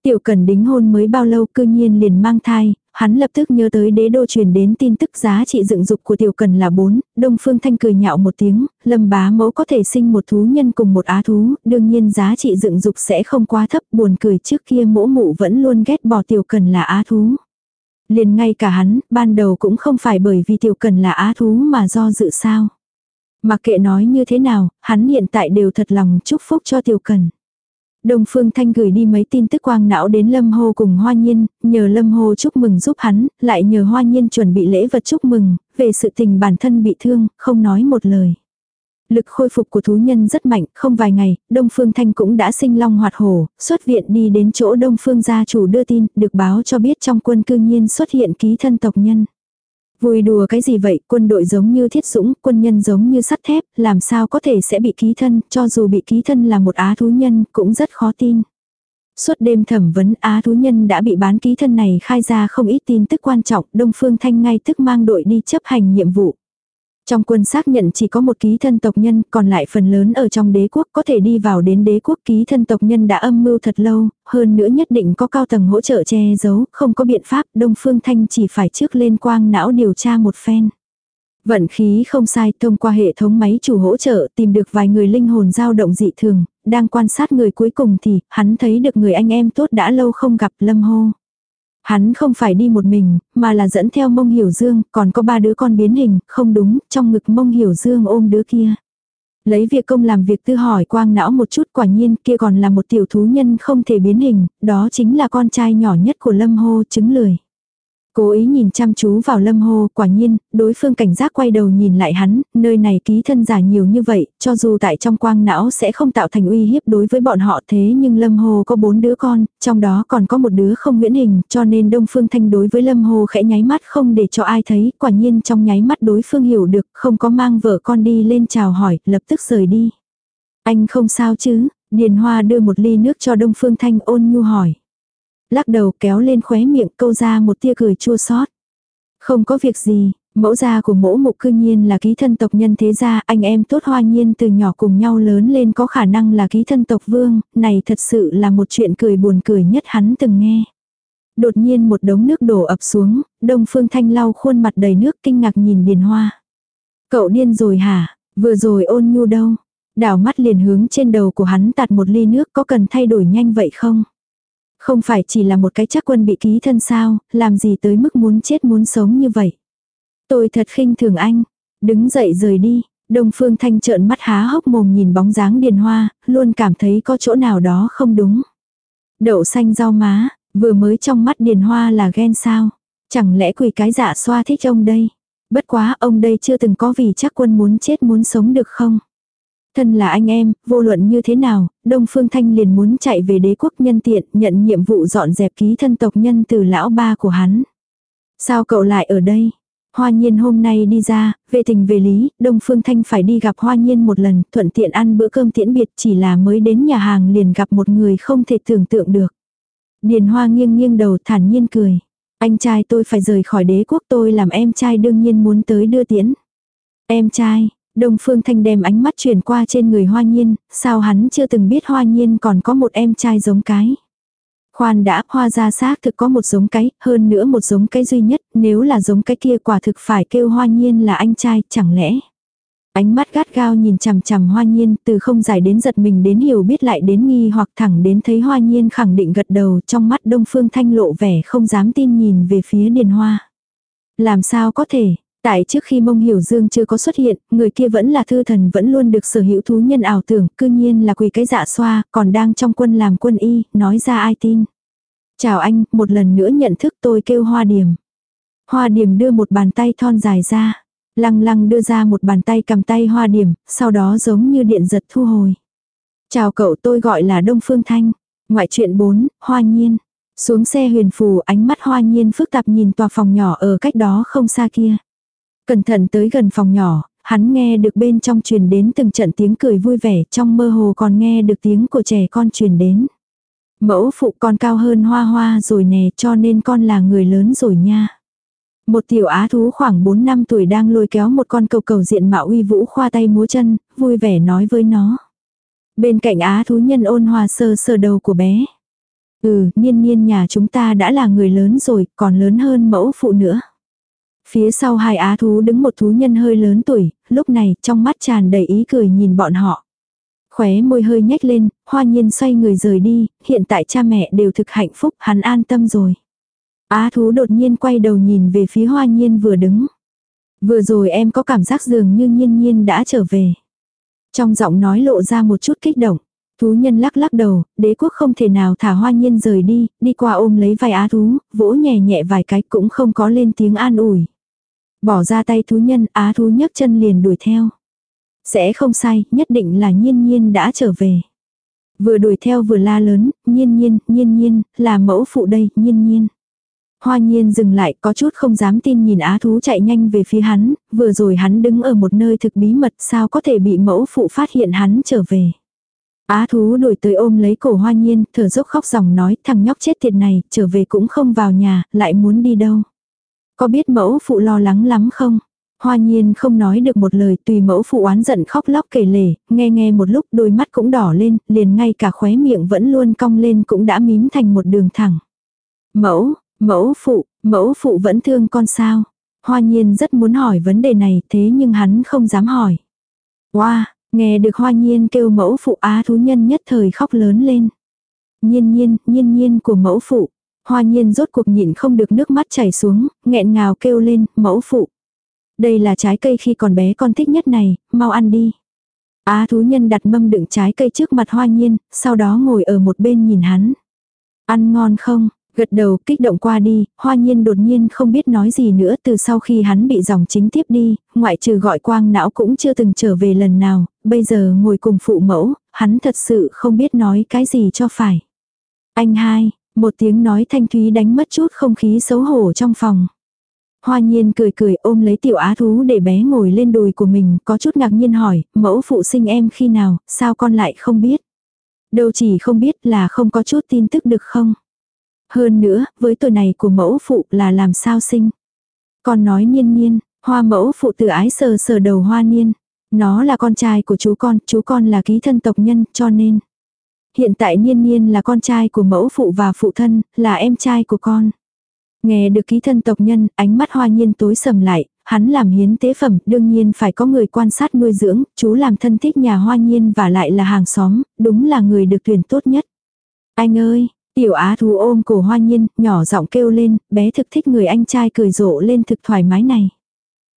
Tiểu Cần đính hôn mới bao lâu cư nhiên liền mang thai, hắn lập tức nhớ tới đế đô truyền đến tin tức giá trị dựng dục của tiểu cần là 4, Đông Phương Thanh cười nhạo một tiếng, lâm bá mẫu có thể sinh một thú nhân cùng một á thú, đương nhiên giá trị dựng dục sẽ không quá thấp, buồn cười trước kia mỗ mụ vẫn luôn ghét bỏ tiểu cần là á thú. Liền ngay cả hắn, ban đầu cũng không phải bởi vì tiểu cần là á thú mà do dự sao. Mặc kệ nói như thế nào, hắn hiện tại đều thật lòng chúc phúc cho tiểu cần. Đông Phương Thanh gửi đi mấy tin tức quang não đến Lâm Hồ cùng Hoa Nhiên, nhờ Lâm Hồ chúc mừng giúp hắn, lại nhờ Hoa Nhiên chuẩn bị lễ vật chúc mừng, về sự tình bản thân bị thương, không nói một lời. Lực khôi phục của thú nhân rất mạnh, không vài ngày, Đông Phương Thanh cũng đã sinh long hoạt hổ, xuất viện đi đến chỗ Đông Phương gia chủ đưa tin, được báo cho biết trong quân cư nhiên xuất hiện ký thân tộc nhân. Vui đùa cái gì vậy, quân đội giống như thiết dũng, quân nhân giống như sắt thép, làm sao có thể sẽ bị ký thân, cho dù bị ký thân là một á thú nhân, cũng rất khó tin. Suốt đêm thẩm vấn á thú nhân đã bị bán ký thân này khai ra không ít tin tức quan trọng, Đông Phương Thanh ngay tức mang đội đi chấp hành nhiệm vụ. Trong quân xác nhận chỉ có một ký thân tộc nhân, còn lại phần lớn ở trong đế quốc có thể đi vào đến đế quốc ký thân tộc nhân đã âm mưu thật lâu, hơn nữa nhất định có cao tầng hỗ trợ che giấu, không có biện pháp, Đông Phương Thanh chỉ phải trước lên quang não điều tra một phen. Vận khí không sai, thông qua hệ thống máy chủ hỗ trợ tìm được vài người linh hồn dao động dị thường, đang quan sát người cuối cùng thì hắn thấy được người anh em tốt đã lâu không gặp Lâm Hô. Hắn không phải đi một mình, mà là dẫn theo mông hiểu dương, còn có ba đứa con biến hình, không đúng, trong ngực mông hiểu dương ôm đứa kia. Lấy việc công làm việc tư hỏi quang não một chút quả nhiên kia còn là một tiểu thú nhân không thể biến hình, đó chính là con trai nhỏ nhất của lâm hô trứng lười. Cố ý nhìn chăm chú vào lâm hô, quả nhiên, đối phương cảnh giác quay đầu nhìn lại hắn, nơi này ký thân giả nhiều như vậy, cho dù tại trong quang não sẽ không tạo thành uy hiếp đối với bọn họ thế nhưng lâm hô có bốn đứa con, trong đó còn có một đứa không nguyễn hình, cho nên đông phương thanh đối với lâm hô khẽ nháy mắt không để cho ai thấy, quả nhiên trong nháy mắt đối phương hiểu được, không có mang vợ con đi lên chào hỏi, lập tức rời đi. Anh không sao chứ, Điền Hoa đưa một ly nước cho Đông Phương Thanh ôn nhu hỏi lắc đầu kéo lên khóe miệng câu ra một tia cười chua xót. Không có việc gì, mẫu gia của mẫu mục cư nhiên là ký thân tộc nhân thế gia, anh em tốt hoa nhiên từ nhỏ cùng nhau lớn lên có khả năng là ký thân tộc vương, này thật sự là một chuyện cười buồn cười nhất hắn từng nghe. Đột nhiên một đống nước đổ ập xuống, đông phương thanh lau khuôn mặt đầy nước kinh ngạc nhìn điền hoa. Cậu điên rồi hả, vừa rồi ôn nhu đâu, đảo mắt liền hướng trên đầu của hắn tạt một ly nước có cần thay đổi nhanh vậy không? Không phải chỉ là một cái chắc quân bị ký thân sao, làm gì tới mức muốn chết muốn sống như vậy. Tôi thật khinh thường anh. Đứng dậy rời đi, Đông Phương Thanh trợn mắt há hốc mồm nhìn bóng dáng điền hoa, luôn cảm thấy có chỗ nào đó không đúng. Đậu xanh rau má, vừa mới trong mắt điền hoa là ghen sao. Chẳng lẽ quỳ cái dạ xoa thích ông đây. Bất quá ông đây chưa từng có vì chắc quân muốn chết muốn sống được không. Thân là anh em, vô luận như thế nào, Đông Phương Thanh liền muốn chạy về đế quốc nhân tiện, nhận nhiệm vụ dọn dẹp ký thân tộc nhân từ lão ba của hắn. Sao cậu lại ở đây? Hoa nhiên hôm nay đi ra, về tình về lý, Đông Phương Thanh phải đi gặp Hoa nhiên một lần, thuận tiện ăn bữa cơm tiễn biệt chỉ là mới đến nhà hàng liền gặp một người không thể tưởng tượng được. Điền Hoa nghiêng nghiêng đầu thản nhiên cười. Anh trai tôi phải rời khỏi đế quốc tôi làm em trai đương nhiên muốn tới đưa tiễn. Em trai, Đông Phương Thanh đem ánh mắt chuyển qua trên người Hoa Nhiên, sao hắn chưa từng biết Hoa Nhiên còn có một em trai giống cái. Khoan đã, hoa ra xác thực có một giống cái, hơn nữa một giống cái duy nhất, nếu là giống cái kia quả thực phải kêu Hoa Nhiên là anh trai, chẳng lẽ. Ánh mắt gắt gao nhìn chằm chằm Hoa Nhiên, từ không giải đến giật mình đến hiểu biết lại đến nghi hoặc thẳng đến thấy Hoa Nhiên khẳng định gật đầu trong mắt Đông Phương Thanh lộ vẻ không dám tin nhìn về phía Điền Hoa. Làm sao có thể, Tại trước khi mông hiểu dương chưa có xuất hiện, người kia vẫn là thư thần vẫn luôn được sở hữu thú nhân ảo tưởng, cư nhiên là quỳ cái dạ xoa, còn đang trong quân làm quân y, nói ra ai tin. Chào anh, một lần nữa nhận thức tôi kêu hoa điểm. Hoa điểm đưa một bàn tay thon dài ra. Lăng lăng đưa ra một bàn tay cầm tay hoa điểm, sau đó giống như điện giật thu hồi. Chào cậu tôi gọi là Đông Phương Thanh. Ngoại truyện 4, Hoa Nhiên. Xuống xe huyền phù ánh mắt Hoa Nhiên phức tạp nhìn tòa phòng nhỏ ở cách đó không xa kia. Cẩn thận tới gần phòng nhỏ, hắn nghe được bên trong truyền đến từng trận tiếng cười vui vẻ, trong mơ hồ còn nghe được tiếng của trẻ con truyền đến. Mẫu phụ con cao hơn hoa hoa rồi nè cho nên con là người lớn rồi nha. Một tiểu á thú khoảng 4 năm tuổi đang lôi kéo một con cầu cầu diện mạo uy vũ khoa tay múa chân, vui vẻ nói với nó. Bên cạnh á thú nhân ôn hòa sơ sơ đầu của bé. Ừ, niên niên nhà chúng ta đã là người lớn rồi, còn lớn hơn mẫu phụ nữa. Phía sau hai á thú đứng một thú nhân hơi lớn tuổi, lúc này trong mắt tràn đầy ý cười nhìn bọn họ. Khóe môi hơi nhếch lên, hoa nhiên xoay người rời đi, hiện tại cha mẹ đều thực hạnh phúc, hắn an tâm rồi. Á thú đột nhiên quay đầu nhìn về phía hoa nhiên vừa đứng. Vừa rồi em có cảm giác dường như nhiên nhiên đã trở về. Trong giọng nói lộ ra một chút kích động. Thú nhân lắc lắc đầu, đế quốc không thể nào thả hoa nhiên rời đi, đi qua ôm lấy vài á thú, vỗ nhẹ nhẹ vài cái cũng không có lên tiếng an ủi. Bỏ ra tay thú nhân, á thú nhấc chân liền đuổi theo. Sẽ không sai, nhất định là nhiên nhiên đã trở về. Vừa đuổi theo vừa la lớn, nhiên nhiên, nhiên nhiên, là mẫu phụ đây, nhiên nhiên. Hoa nhiên dừng lại có chút không dám tin nhìn á thú chạy nhanh về phía hắn, vừa rồi hắn đứng ở một nơi thực bí mật sao có thể bị mẫu phụ phát hiện hắn trở về. Á thú đuổi tới ôm lấy cổ hoa nhiên, thở dốc khóc dòng nói thằng nhóc chết tiệt này, trở về cũng không vào nhà, lại muốn đi đâu. Có biết mẫu phụ lo lắng lắm không? Hoa nhiên không nói được một lời tùy mẫu phụ oán giận khóc lóc kể lể, nghe nghe một lúc đôi mắt cũng đỏ lên, liền ngay cả khóe miệng vẫn luôn cong lên cũng đã mím thành một đường thẳng. Mẫu, mẫu phụ, mẫu phụ vẫn thương con sao? Hoa nhiên rất muốn hỏi vấn đề này thế nhưng hắn không dám hỏi. Wow, nghe được hoa nhiên kêu mẫu phụ á thú nhân nhất thời khóc lớn lên. Nhiên nhiên, nhiên nhiên của mẫu phụ. Hoa nhiên rốt cuộc nhịn không được nước mắt chảy xuống, nghẹn ngào kêu lên, mẫu phụ. Đây là trái cây khi còn bé con thích nhất này, mau ăn đi. Á thú nhân đặt mâm đựng trái cây trước mặt hoa nhiên, sau đó ngồi ở một bên nhìn hắn. Ăn ngon không? Gật đầu kích động qua đi, hoa nhiên đột nhiên không biết nói gì nữa từ sau khi hắn bị dòng chính tiếp đi, ngoại trừ gọi quang não cũng chưa từng trở về lần nào, bây giờ ngồi cùng phụ mẫu, hắn thật sự không biết nói cái gì cho phải. Anh hai, một tiếng nói thanh thúy đánh mất chút không khí xấu hổ trong phòng. Hoa nhiên cười cười ôm lấy tiểu á thú để bé ngồi lên đùi của mình, có chút ngạc nhiên hỏi, mẫu phụ sinh em khi nào, sao con lại không biết? Đâu chỉ không biết là không có chút tin tức được không? Hơn nữa, với tuổi này của mẫu phụ là làm sao sinh? Con nói nhiên nhiên, hoa mẫu phụ tự ái sờ sờ đầu hoa niên. Nó là con trai của chú con, chú con là ký thân tộc nhân, cho nên. Hiện tại Niên Niên là con trai của mẫu phụ và phụ thân, là em trai của con. Nghe được ký thân tộc nhân, ánh mắt hoa nhiên tối sầm lại, hắn làm hiến tế phẩm, đương nhiên phải có người quan sát nuôi dưỡng, chú làm thân thích nhà hoa nhiên và lại là hàng xóm, đúng là người được tuyển tốt nhất. Anh ơi, tiểu á thú ôm cổ hoa nhiên, nhỏ giọng kêu lên, bé thực thích người anh trai cười rộ lên thực thoải mái này.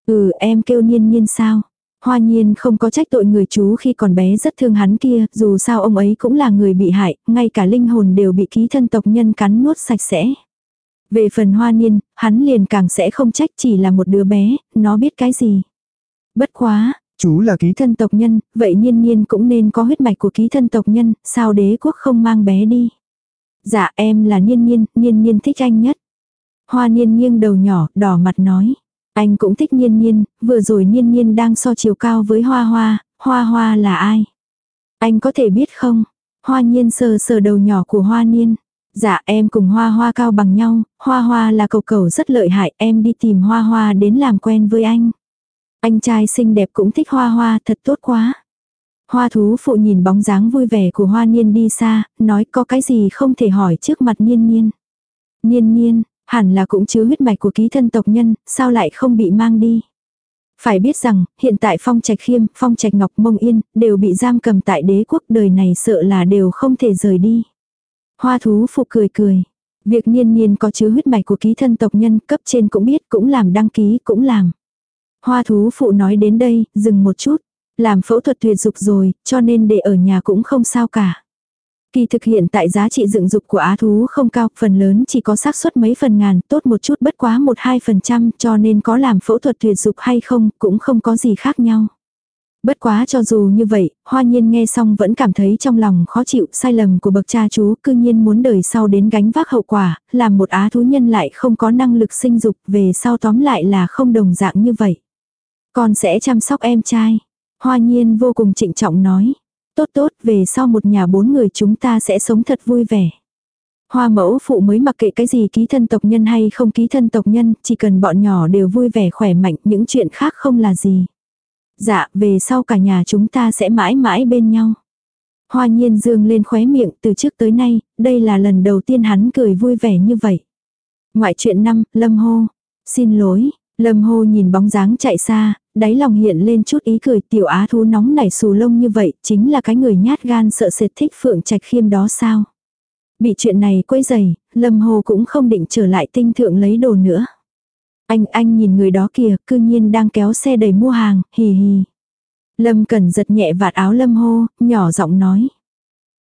Ừ em kêu nhiên nhiên sao? Hoa nhiên không có trách tội người chú khi còn bé rất thương hắn kia, dù sao ông ấy cũng là người bị hại, ngay cả linh hồn đều bị ký thân tộc nhân cắn nuốt sạch sẽ. Về phần hoa niên, hắn liền càng sẽ không trách chỉ là một đứa bé, nó biết cái gì. Bất quá, chú là ký thân tộc nhân, vậy nhiên nhiên cũng nên có huyết mạch của ký thân tộc nhân, sao đế quốc không mang bé đi. Dạ em là nhiên nhiên, nhiên nhiên thích anh nhất. Hoa niên nghiêng đầu nhỏ, đỏ mặt nói. Anh cũng thích Niên Niên, vừa rồi Niên Niên đang so chiều cao với Hoa Hoa, Hoa Hoa là ai? Anh có thể biết không? Hoa Nhiên sờ sờ đầu nhỏ của Hoa Niên. Dạ em cùng Hoa Hoa cao bằng nhau, Hoa Hoa là cầu cầu rất lợi hại, em đi tìm Hoa Hoa đến làm quen với anh. Anh trai xinh đẹp cũng thích Hoa Hoa, thật tốt quá. Hoa thú phụ nhìn bóng dáng vui vẻ của Hoa Niên đi xa, nói có cái gì không thể hỏi trước mặt Niên Niên. Niên Niên, Hẳn là cũng chứa huyết mạch của ký thân tộc nhân, sao lại không bị mang đi. Phải biết rằng, hiện tại phong trạch khiêm, phong trạch ngọc mông yên, đều bị giam cầm tại đế quốc đời này sợ là đều không thể rời đi. Hoa thú phụ cười cười. Việc niên niên có chứa huyết mạch của ký thân tộc nhân cấp trên cũng biết cũng làm đăng ký cũng làm. Hoa thú phụ nói đến đây, dừng một chút. Làm phẫu thuật tuyệt dục rồi, cho nên để ở nhà cũng không sao cả. Kỳ thực hiện tại giá trị dựng dục của á thú không cao, phần lớn chỉ có xác suất mấy phần ngàn, tốt một chút bất quá 1-2% cho nên có làm phẫu thuật tuyệt dục hay không cũng không có gì khác nhau. Bất quá cho dù như vậy, hoa nhiên nghe xong vẫn cảm thấy trong lòng khó chịu sai lầm của bậc cha chú cư nhiên muốn đời sau đến gánh vác hậu quả, làm một á thú nhân lại không có năng lực sinh dục về sau tóm lại là không đồng dạng như vậy. Con sẽ chăm sóc em trai. Hoa nhiên vô cùng trịnh trọng nói. Tốt tốt, về sau một nhà bốn người chúng ta sẽ sống thật vui vẻ. Hoa mẫu phụ mới mặc kệ cái gì ký thân tộc nhân hay không ký thân tộc nhân, chỉ cần bọn nhỏ đều vui vẻ khỏe mạnh, những chuyện khác không là gì. Dạ, về sau cả nhà chúng ta sẽ mãi mãi bên nhau. Hoa nhiên dương lên khóe miệng, từ trước tới nay, đây là lần đầu tiên hắn cười vui vẻ như vậy. Ngoại chuyện năm, Lâm Hô. Xin lỗi, Lâm Hô nhìn bóng dáng chạy xa, đáy lòng hiện lên chút ý cười tiểu á thú nóng nảy xù lông như vậy, chính là cái người nhát gan sợ sệt thích phượng trạch khiêm đó sao. Bị chuyện này quấy dày, Lâm Hồ cũng không định trở lại tinh thượng lấy đồ nữa. Anh, anh nhìn người đó kìa, cư nhiên đang kéo xe đầy mua hàng, hì hì. Lâm Cần giật nhẹ vạt áo Lâm Hô, nhỏ giọng nói.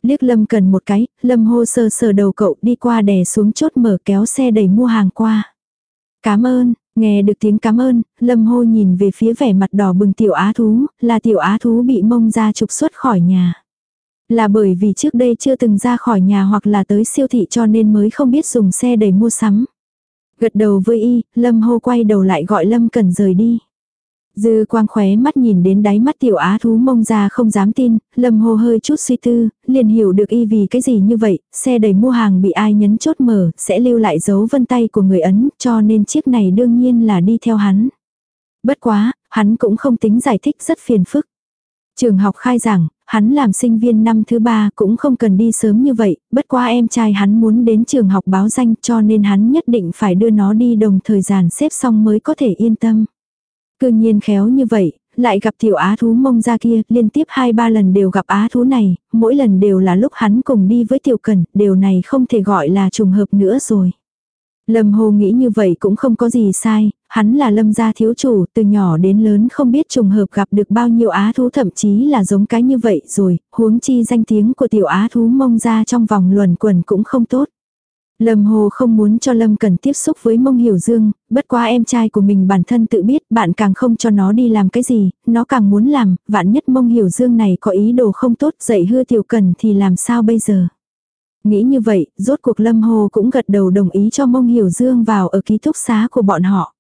Liếc Lâm Cần một cái, Lâm Hô sờ sờ đầu cậu đi qua đè xuống chốt mở kéo xe đầy mua hàng qua. Cảm ơn, nghe được tiếng cảm ơn, Lâm Hô nhìn về phía vẻ mặt đỏ bừng tiểu á thú, là tiểu á thú bị mông ra trục xuất khỏi nhà. Là bởi vì trước đây chưa từng ra khỏi nhà hoặc là tới siêu thị cho nên mới không biết dùng xe đầy mua sắm. Gật đầu với y, Lâm hô quay đầu lại gọi Lâm cần rời đi. Dư quang khóe mắt nhìn đến đáy mắt tiểu á thú mông ra không dám tin, lâm hồ hơi chút suy tư, liền hiểu được y vì cái gì như vậy, xe đầy mua hàng bị ai nhấn chốt mở, sẽ lưu lại dấu vân tay của người ấn, cho nên chiếc này đương nhiên là đi theo hắn. Bất quá, hắn cũng không tính giải thích rất phiền phức. Trường học khai giảng, hắn làm sinh viên năm thứ ba cũng không cần đi sớm như vậy, bất quá em trai hắn muốn đến trường học báo danh cho nên hắn nhất định phải đưa nó đi đồng thời gian xếp xong mới có thể yên tâm. Cư nhiên khéo như vậy, lại gặp tiểu á thú mông ra kia, liên tiếp hai ba lần đều gặp á thú này, mỗi lần đều là lúc hắn cùng đi với tiểu cần, điều này không thể gọi là trùng hợp nữa rồi. Lâm Hồ nghĩ như vậy cũng không có gì sai, hắn là lâm gia thiếu chủ, từ nhỏ đến lớn không biết trùng hợp gặp được bao nhiêu á thú thậm chí là giống cái như vậy rồi, huống chi danh tiếng của tiểu á thú mông ra trong vòng luẩn quẩn cũng không tốt. Lâm Hồ không muốn cho Lâm Cần tiếp xúc với Mông Hiểu Dương, bất quá em trai của mình bản thân tự biết bạn càng không cho nó đi làm cái gì, nó càng muốn làm, vạn nhất Mông Hiểu Dương này có ý đồ không tốt dạy hư tiểu cần thì làm sao bây giờ. Nghĩ như vậy, rốt cuộc Lâm Hồ cũng gật đầu đồng ý cho Mông Hiểu Dương vào ở ký túc xá của bọn họ.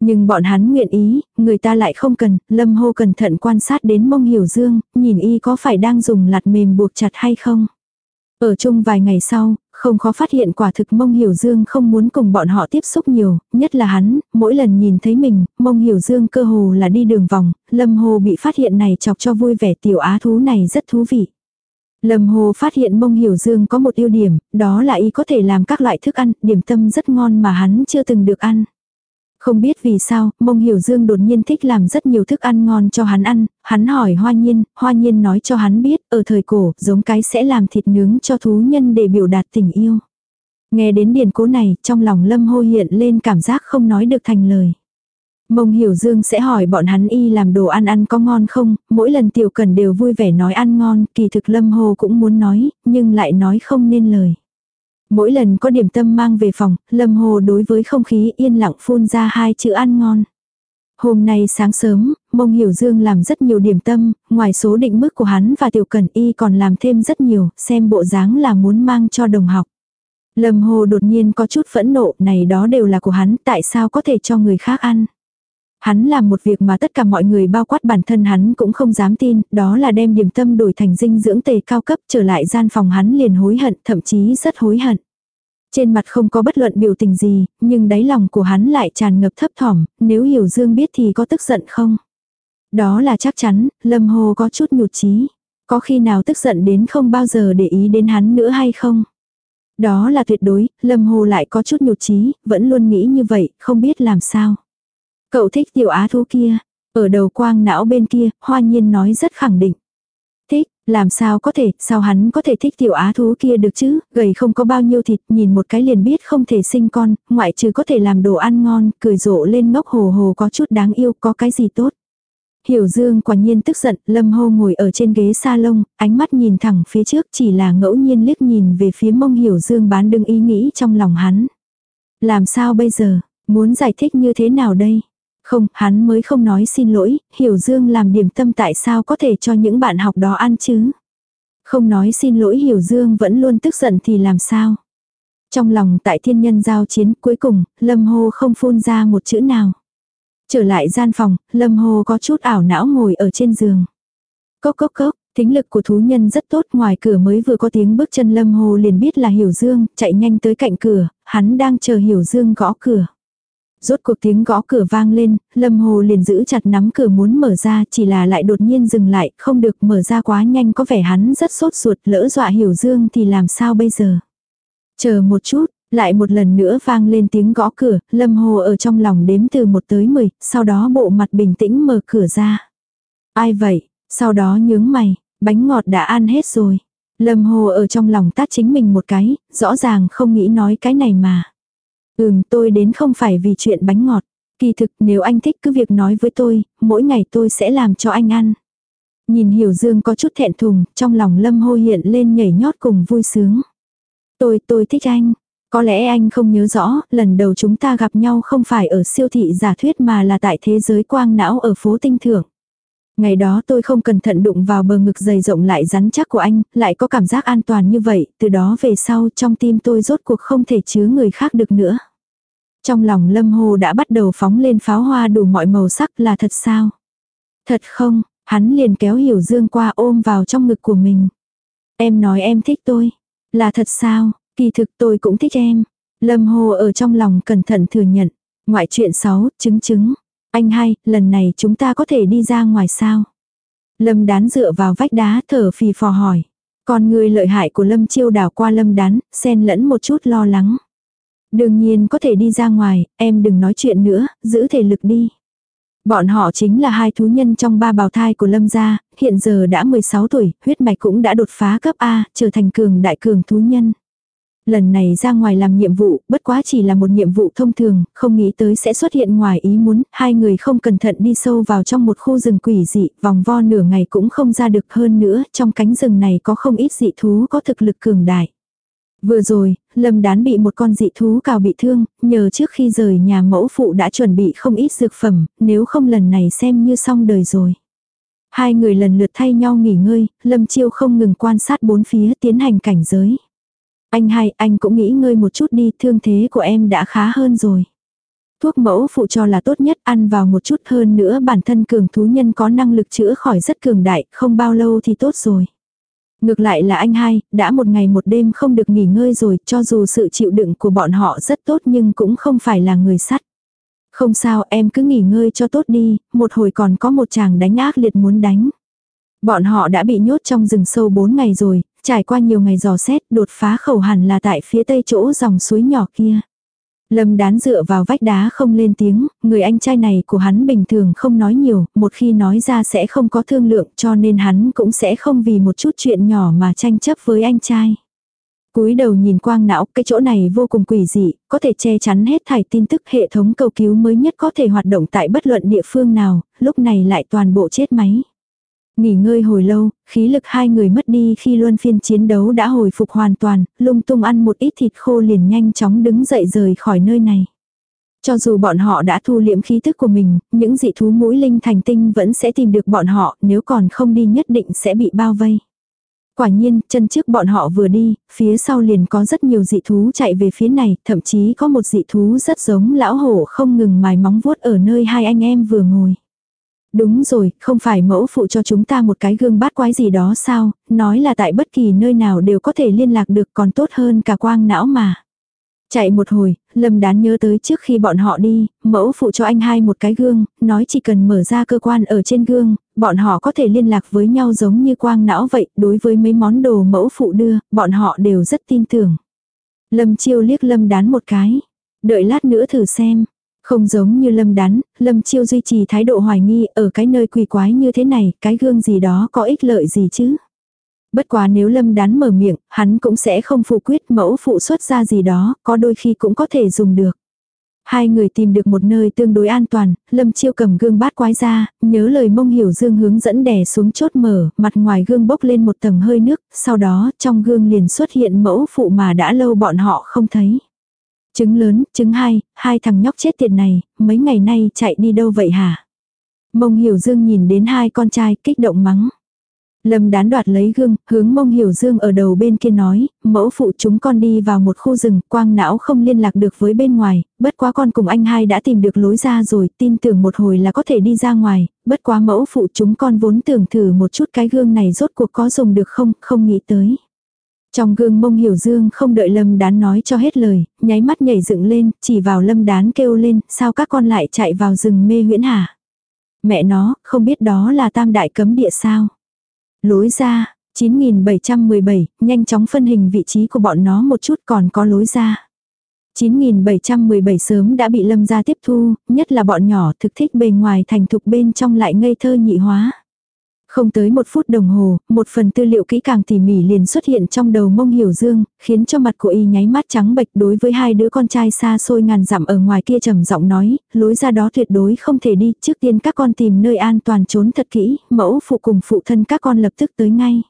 Nhưng bọn hắn nguyện ý, người ta lại không cần, Lâm Hồ cẩn thận quan sát đến Mông Hiểu Dương, nhìn y có phải đang dùng lạt mềm buộc chặt hay không. Ở chung vài ngày sau, không khó phát hiện quả thực Mông Hiểu Dương không muốn cùng bọn họ tiếp xúc nhiều, nhất là hắn, mỗi lần nhìn thấy mình, Mông Hiểu Dương cơ hồ là đi đường vòng, Lâm Hồ bị phát hiện này chọc cho vui vẻ tiểu á thú này rất thú vị. Lâm Hồ phát hiện Mông Hiểu Dương có một ưu điểm, đó là y có thể làm các loại thức ăn, điểm tâm rất ngon mà hắn chưa từng được ăn. Không biết vì sao, Mông Hiểu Dương đột nhiên thích làm rất nhiều thức ăn ngon cho hắn ăn, hắn hỏi Hoa Nhiên, Hoa Nhiên nói cho hắn biết, ở thời cổ, giống cái sẽ làm thịt nướng cho thú nhân để biểu đạt tình yêu. Nghe đến điển cố này, trong lòng Lâm Hô hiện lên cảm giác không nói được thành lời. Mông Hiểu Dương sẽ hỏi bọn hắn y làm đồ ăn ăn có ngon không, mỗi lần Tiểu Cần đều vui vẻ nói ăn ngon, kỳ thực Lâm Hồ cũng muốn nói, nhưng lại nói không nên lời. Mỗi lần có điểm tâm mang về phòng, Lâm Hồ đối với không khí yên lặng phun ra hai chữ ăn ngon. Hôm nay sáng sớm, Mông Hiểu Dương làm rất nhiều điểm tâm, ngoài số định mức của hắn và Tiểu Cần y còn làm thêm rất nhiều, xem bộ dáng là muốn mang cho đồng học. Lâm Hồ đột nhiên có chút phẫn nộ, này đó đều là của hắn, tại sao có thể cho người khác ăn. Hắn làm một việc mà tất cả mọi người bao quát bản thân hắn cũng không dám tin, đó là đem điểm tâm đổi thành dinh dưỡng tề cao cấp trở lại gian phòng hắn liền hối hận, thậm chí rất hối hận. Trên mặt không có bất luận biểu tình gì, nhưng đáy lòng của hắn lại tràn ngập thấp thỏm, nếu hiểu dương biết thì có tức giận không? Đó là chắc chắn, Lâm Hồ có chút nhụt chí Có khi nào tức giận đến không bao giờ để ý đến hắn nữa hay không? Đó là tuyệt đối, Lâm Hồ lại có chút nhụt chí vẫn luôn nghĩ như vậy, không biết làm sao. Cậu thích tiểu á thú kia. Ở đầu quang não bên kia, hoa nhiên nói rất khẳng định. Thích, làm sao có thể, sao hắn có thể thích tiểu á thú kia được chứ, gầy không có bao nhiêu thịt, nhìn một cái liền biết không thể sinh con, ngoại trừ có thể làm đồ ăn ngon, cười rộ lên ngốc hồ hồ có chút đáng yêu, có cái gì tốt. Hiểu Dương quả nhiên tức giận, Lâm Hô ngồi ở trên ghế salon, ánh mắt nhìn thẳng phía trước chỉ là ngẫu nhiên liếc nhìn về phía mông Hiểu Dương bán đứng ý nghĩ trong lòng hắn. Làm sao bây giờ, muốn giải thích như thế nào đây? Không, hắn mới không nói xin lỗi, hiểu dương làm điểm tâm tại sao có thể cho những bạn học đó ăn chứ. Không nói xin lỗi hiểu dương vẫn luôn tức giận thì làm sao. Trong lòng tại thiên nhân giao chiến cuối cùng, lâm hô không phun ra một chữ nào. Trở lại gian phòng, lâm hô có chút ảo não ngồi ở trên giường. Cốc cốc cốc, tính lực của thú nhân rất tốt ngoài cửa mới vừa có tiếng bước chân lâm hồ liền biết là hiểu dương, chạy nhanh tới cạnh cửa, hắn đang chờ hiểu dương gõ cửa. Rốt cuộc tiếng gõ cửa vang lên, Lâm Hồ liền giữ chặt nắm cửa muốn mở ra chỉ là lại đột nhiên dừng lại, không được mở ra quá nhanh có vẻ hắn rất sốt ruột lỡ dọa hiểu dương thì làm sao bây giờ. Chờ một chút, lại một lần nữa vang lên tiếng gõ cửa, Lâm Hồ ở trong lòng đếm từ 1 tới 10, sau đó bộ mặt bình tĩnh mở cửa ra. Ai vậy? Sau đó nhướng mày, bánh ngọt đã ăn hết rồi. Lâm Hồ ở trong lòng tát chính mình một cái, rõ ràng không nghĩ nói cái này mà. Ừm tôi đến không phải vì chuyện bánh ngọt. Kỳ thực nếu anh thích cứ việc nói với tôi, mỗi ngày tôi sẽ làm cho anh ăn. Nhìn Hiểu Dương có chút thẹn thùng, trong lòng Lâm Hô hiện lên nhảy nhót cùng vui sướng. Tôi, tôi thích anh. Có lẽ anh không nhớ rõ, lần đầu chúng ta gặp nhau không phải ở siêu thị giả thuyết mà là tại thế giới quang não ở phố tinh thượng. Ngày đó tôi không cẩn thận đụng vào bờ ngực dày rộng lại rắn chắc của anh, lại có cảm giác an toàn như vậy, từ đó về sau trong tim tôi rốt cuộc không thể chứa người khác được nữa. Trong lòng Lâm Hồ đã bắt đầu phóng lên pháo hoa đủ mọi màu sắc là thật sao? Thật không, hắn liền kéo Hiểu Dương qua ôm vào trong ngực của mình. Em nói em thích tôi. Là thật sao, kỳ thực tôi cũng thích em. Lâm Hồ ở trong lòng cẩn thận thừa nhận. Ngoại chuyện 6, chứng chứng. Anh hai lần này chúng ta có thể đi ra ngoài sao? Lâm đán dựa vào vách đá thở phì phò hỏi. Còn người lợi hại của Lâm chiêu đảo qua Lâm đán, xen lẫn một chút lo lắng. Đương nhiên có thể đi ra ngoài, em đừng nói chuyện nữa, giữ thể lực đi. Bọn họ chính là hai thú nhân trong ba bào thai của Lâm gia, hiện giờ đã 16 tuổi, huyết mạch cũng đã đột phá cấp A, trở thành cường đại cường thú nhân. Lần này ra ngoài làm nhiệm vụ, bất quá chỉ là một nhiệm vụ thông thường, không nghĩ tới sẽ xuất hiện ngoài ý muốn, hai người không cẩn thận đi sâu vào trong một khu rừng quỷ dị, vòng vo nửa ngày cũng không ra được hơn nữa, trong cánh rừng này có không ít dị thú có thực lực cường đại. Vừa rồi, Lâm Đán bị một con dị thú cào bị thương, nhờ trước khi rời nhà mẫu phụ đã chuẩn bị không ít dược phẩm, nếu không lần này xem như xong đời rồi. Hai người lần lượt thay nhau nghỉ ngơi, Lâm Chiêu không ngừng quan sát bốn phía tiến hành cảnh giới. Anh hai, anh cũng nghĩ ngơi một chút đi, thương thế của em đã khá hơn rồi. Thuốc mẫu phụ cho là tốt nhất, ăn vào một chút hơn nữa bản thân cường thú nhân có năng lực chữa khỏi rất cường đại, không bao lâu thì tốt rồi. Ngược lại là anh hai, đã một ngày một đêm không được nghỉ ngơi rồi, cho dù sự chịu đựng của bọn họ rất tốt nhưng cũng không phải là người sắt. Không sao, em cứ nghỉ ngơi cho tốt đi, một hồi còn có một chàng đánh ác liệt muốn đánh. Bọn họ đã bị nhốt trong rừng sâu 4 ngày rồi, trải qua nhiều ngày dò xét, đột phá khẩu hẳn là tại phía tây chỗ dòng suối nhỏ kia. Lâm đán dựa vào vách đá không lên tiếng, người anh trai này của hắn bình thường không nói nhiều, một khi nói ra sẽ không có thương lượng cho nên hắn cũng sẽ không vì một chút chuyện nhỏ mà tranh chấp với anh trai. cúi đầu nhìn quang não, cái chỗ này vô cùng quỷ dị, có thể che chắn hết thảy tin tức hệ thống cầu cứu mới nhất có thể hoạt động tại bất luận địa phương nào, lúc này lại toàn bộ chết máy. Nghỉ ngơi hồi lâu, khí lực hai người mất đi khi luân phiên chiến đấu đã hồi phục hoàn toàn, lung tung ăn một ít thịt khô liền nhanh chóng đứng dậy rời khỏi nơi này. Cho dù bọn họ đã thu liễm khí tức của mình, những dị thú mũi linh thành tinh vẫn sẽ tìm được bọn họ, nếu còn không đi nhất định sẽ bị bao vây. Quả nhiên, chân trước bọn họ vừa đi, phía sau liền có rất nhiều dị thú chạy về phía này, thậm chí có một dị thú rất giống lão hổ không ngừng mài móng vuốt ở nơi hai anh em vừa ngồi. Đúng rồi, không phải mẫu phụ cho chúng ta một cái gương bát quái gì đó sao, nói là tại bất kỳ nơi nào đều có thể liên lạc được còn tốt hơn cả quang não mà. Chạy một hồi, Lâm Đán nhớ tới trước khi bọn họ đi, mẫu phụ cho anh hai một cái gương, nói chỉ cần mở ra cơ quan ở trên gương, bọn họ có thể liên lạc với nhau giống như quang não vậy, đối với mấy món đồ mẫu phụ đưa, bọn họ đều rất tin tưởng. Lâm Chiêu liếc Lâm Đán một cái, đợi lát nữa thử xem, không giống như lâm đán, lâm chiêu duy trì thái độ hoài nghi ở cái nơi quỷ quái như thế này, cái gương gì đó có ích lợi gì chứ. Bất quá nếu lâm đán mở miệng, hắn cũng sẽ không phụ quyết mẫu phụ xuất ra gì đó, có đôi khi cũng có thể dùng được. Hai người tìm được một nơi tương đối an toàn, lâm chiêu cầm gương bát quái ra, nhớ lời mông hiểu dương hướng dẫn đè xuống chốt mở, mặt ngoài gương bốc lên một tầng hơi nước, sau đó trong gương liền xuất hiện mẫu phụ mà đã lâu bọn họ không thấy. Trứng lớn, trứng hai, hai thằng nhóc chết tiệt này, mấy ngày nay chạy đi đâu vậy hả? Mông Hiểu Dương nhìn đến hai con trai kích động mắng. Lâm đán đoạt lấy gương, hướng mông hiểu dương ở đầu bên kia nói, mẫu phụ chúng con đi vào một khu rừng, quang não không liên lạc được với bên ngoài, bất quá con cùng anh hai đã tìm được lối ra rồi, tin tưởng một hồi là có thể đi ra ngoài, bất quá mẫu phụ chúng con vốn tưởng thử một chút cái gương này rốt cuộc có dùng được không, không nghĩ tới. Trong gương mông hiểu dương không đợi lâm đán nói cho hết lời, nháy mắt nhảy dựng lên, chỉ vào lâm đán kêu lên, sao các con lại chạy vào rừng mê huyễn hả? Mẹ nó, không biết đó là tam đại cấm địa sao? Lối ra, 9717, nhanh chóng phân hình vị trí của bọn nó một chút còn có lối ra. 9717 sớm đã bị lâm gia tiếp thu, nhất là bọn nhỏ thực thích bề ngoài thành thục bên trong lại ngây thơ nhị hóa. Không tới một phút đồng hồ, một phần tư liệu kỹ càng tỉ mỉ liền xuất hiện trong đầu mông hiểu dương, khiến cho mặt của y nháy mắt trắng bệch đối với hai đứa con trai xa xôi ngàn dặm ở ngoài kia trầm giọng nói, lối ra đó tuyệt đối không thể đi, trước tiên các con tìm nơi an toàn trốn thật kỹ, mẫu phụ cùng phụ thân các con lập tức tới ngay.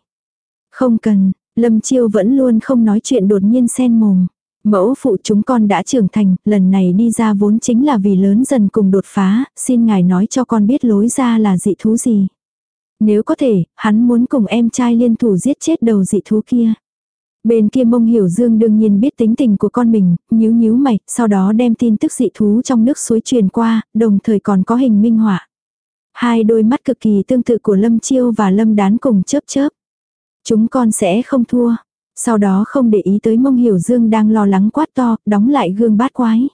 Không cần, Lâm Chiêu vẫn luôn không nói chuyện đột nhiên xen mồm. Mẫu phụ chúng con đã trưởng thành, lần này đi ra vốn chính là vì lớn dần cùng đột phá, xin ngài nói cho con biết lối ra là dị thú gì. Nếu có thể, hắn muốn cùng em trai liên thủ giết chết đầu dị thú kia. Bên kia mông hiểu dương đương nhiên biết tính tình của con mình, nhíu nhíu mày, sau đó đem tin tức dị thú trong nước suối truyền qua, đồng thời còn có hình minh họa. Hai đôi mắt cực kỳ tương tự của Lâm Chiêu và Lâm Đán cùng chớp chớp. Chúng con sẽ không thua. Sau đó không để ý tới mông hiểu dương đang lo lắng quát to, đóng lại gương bát quái.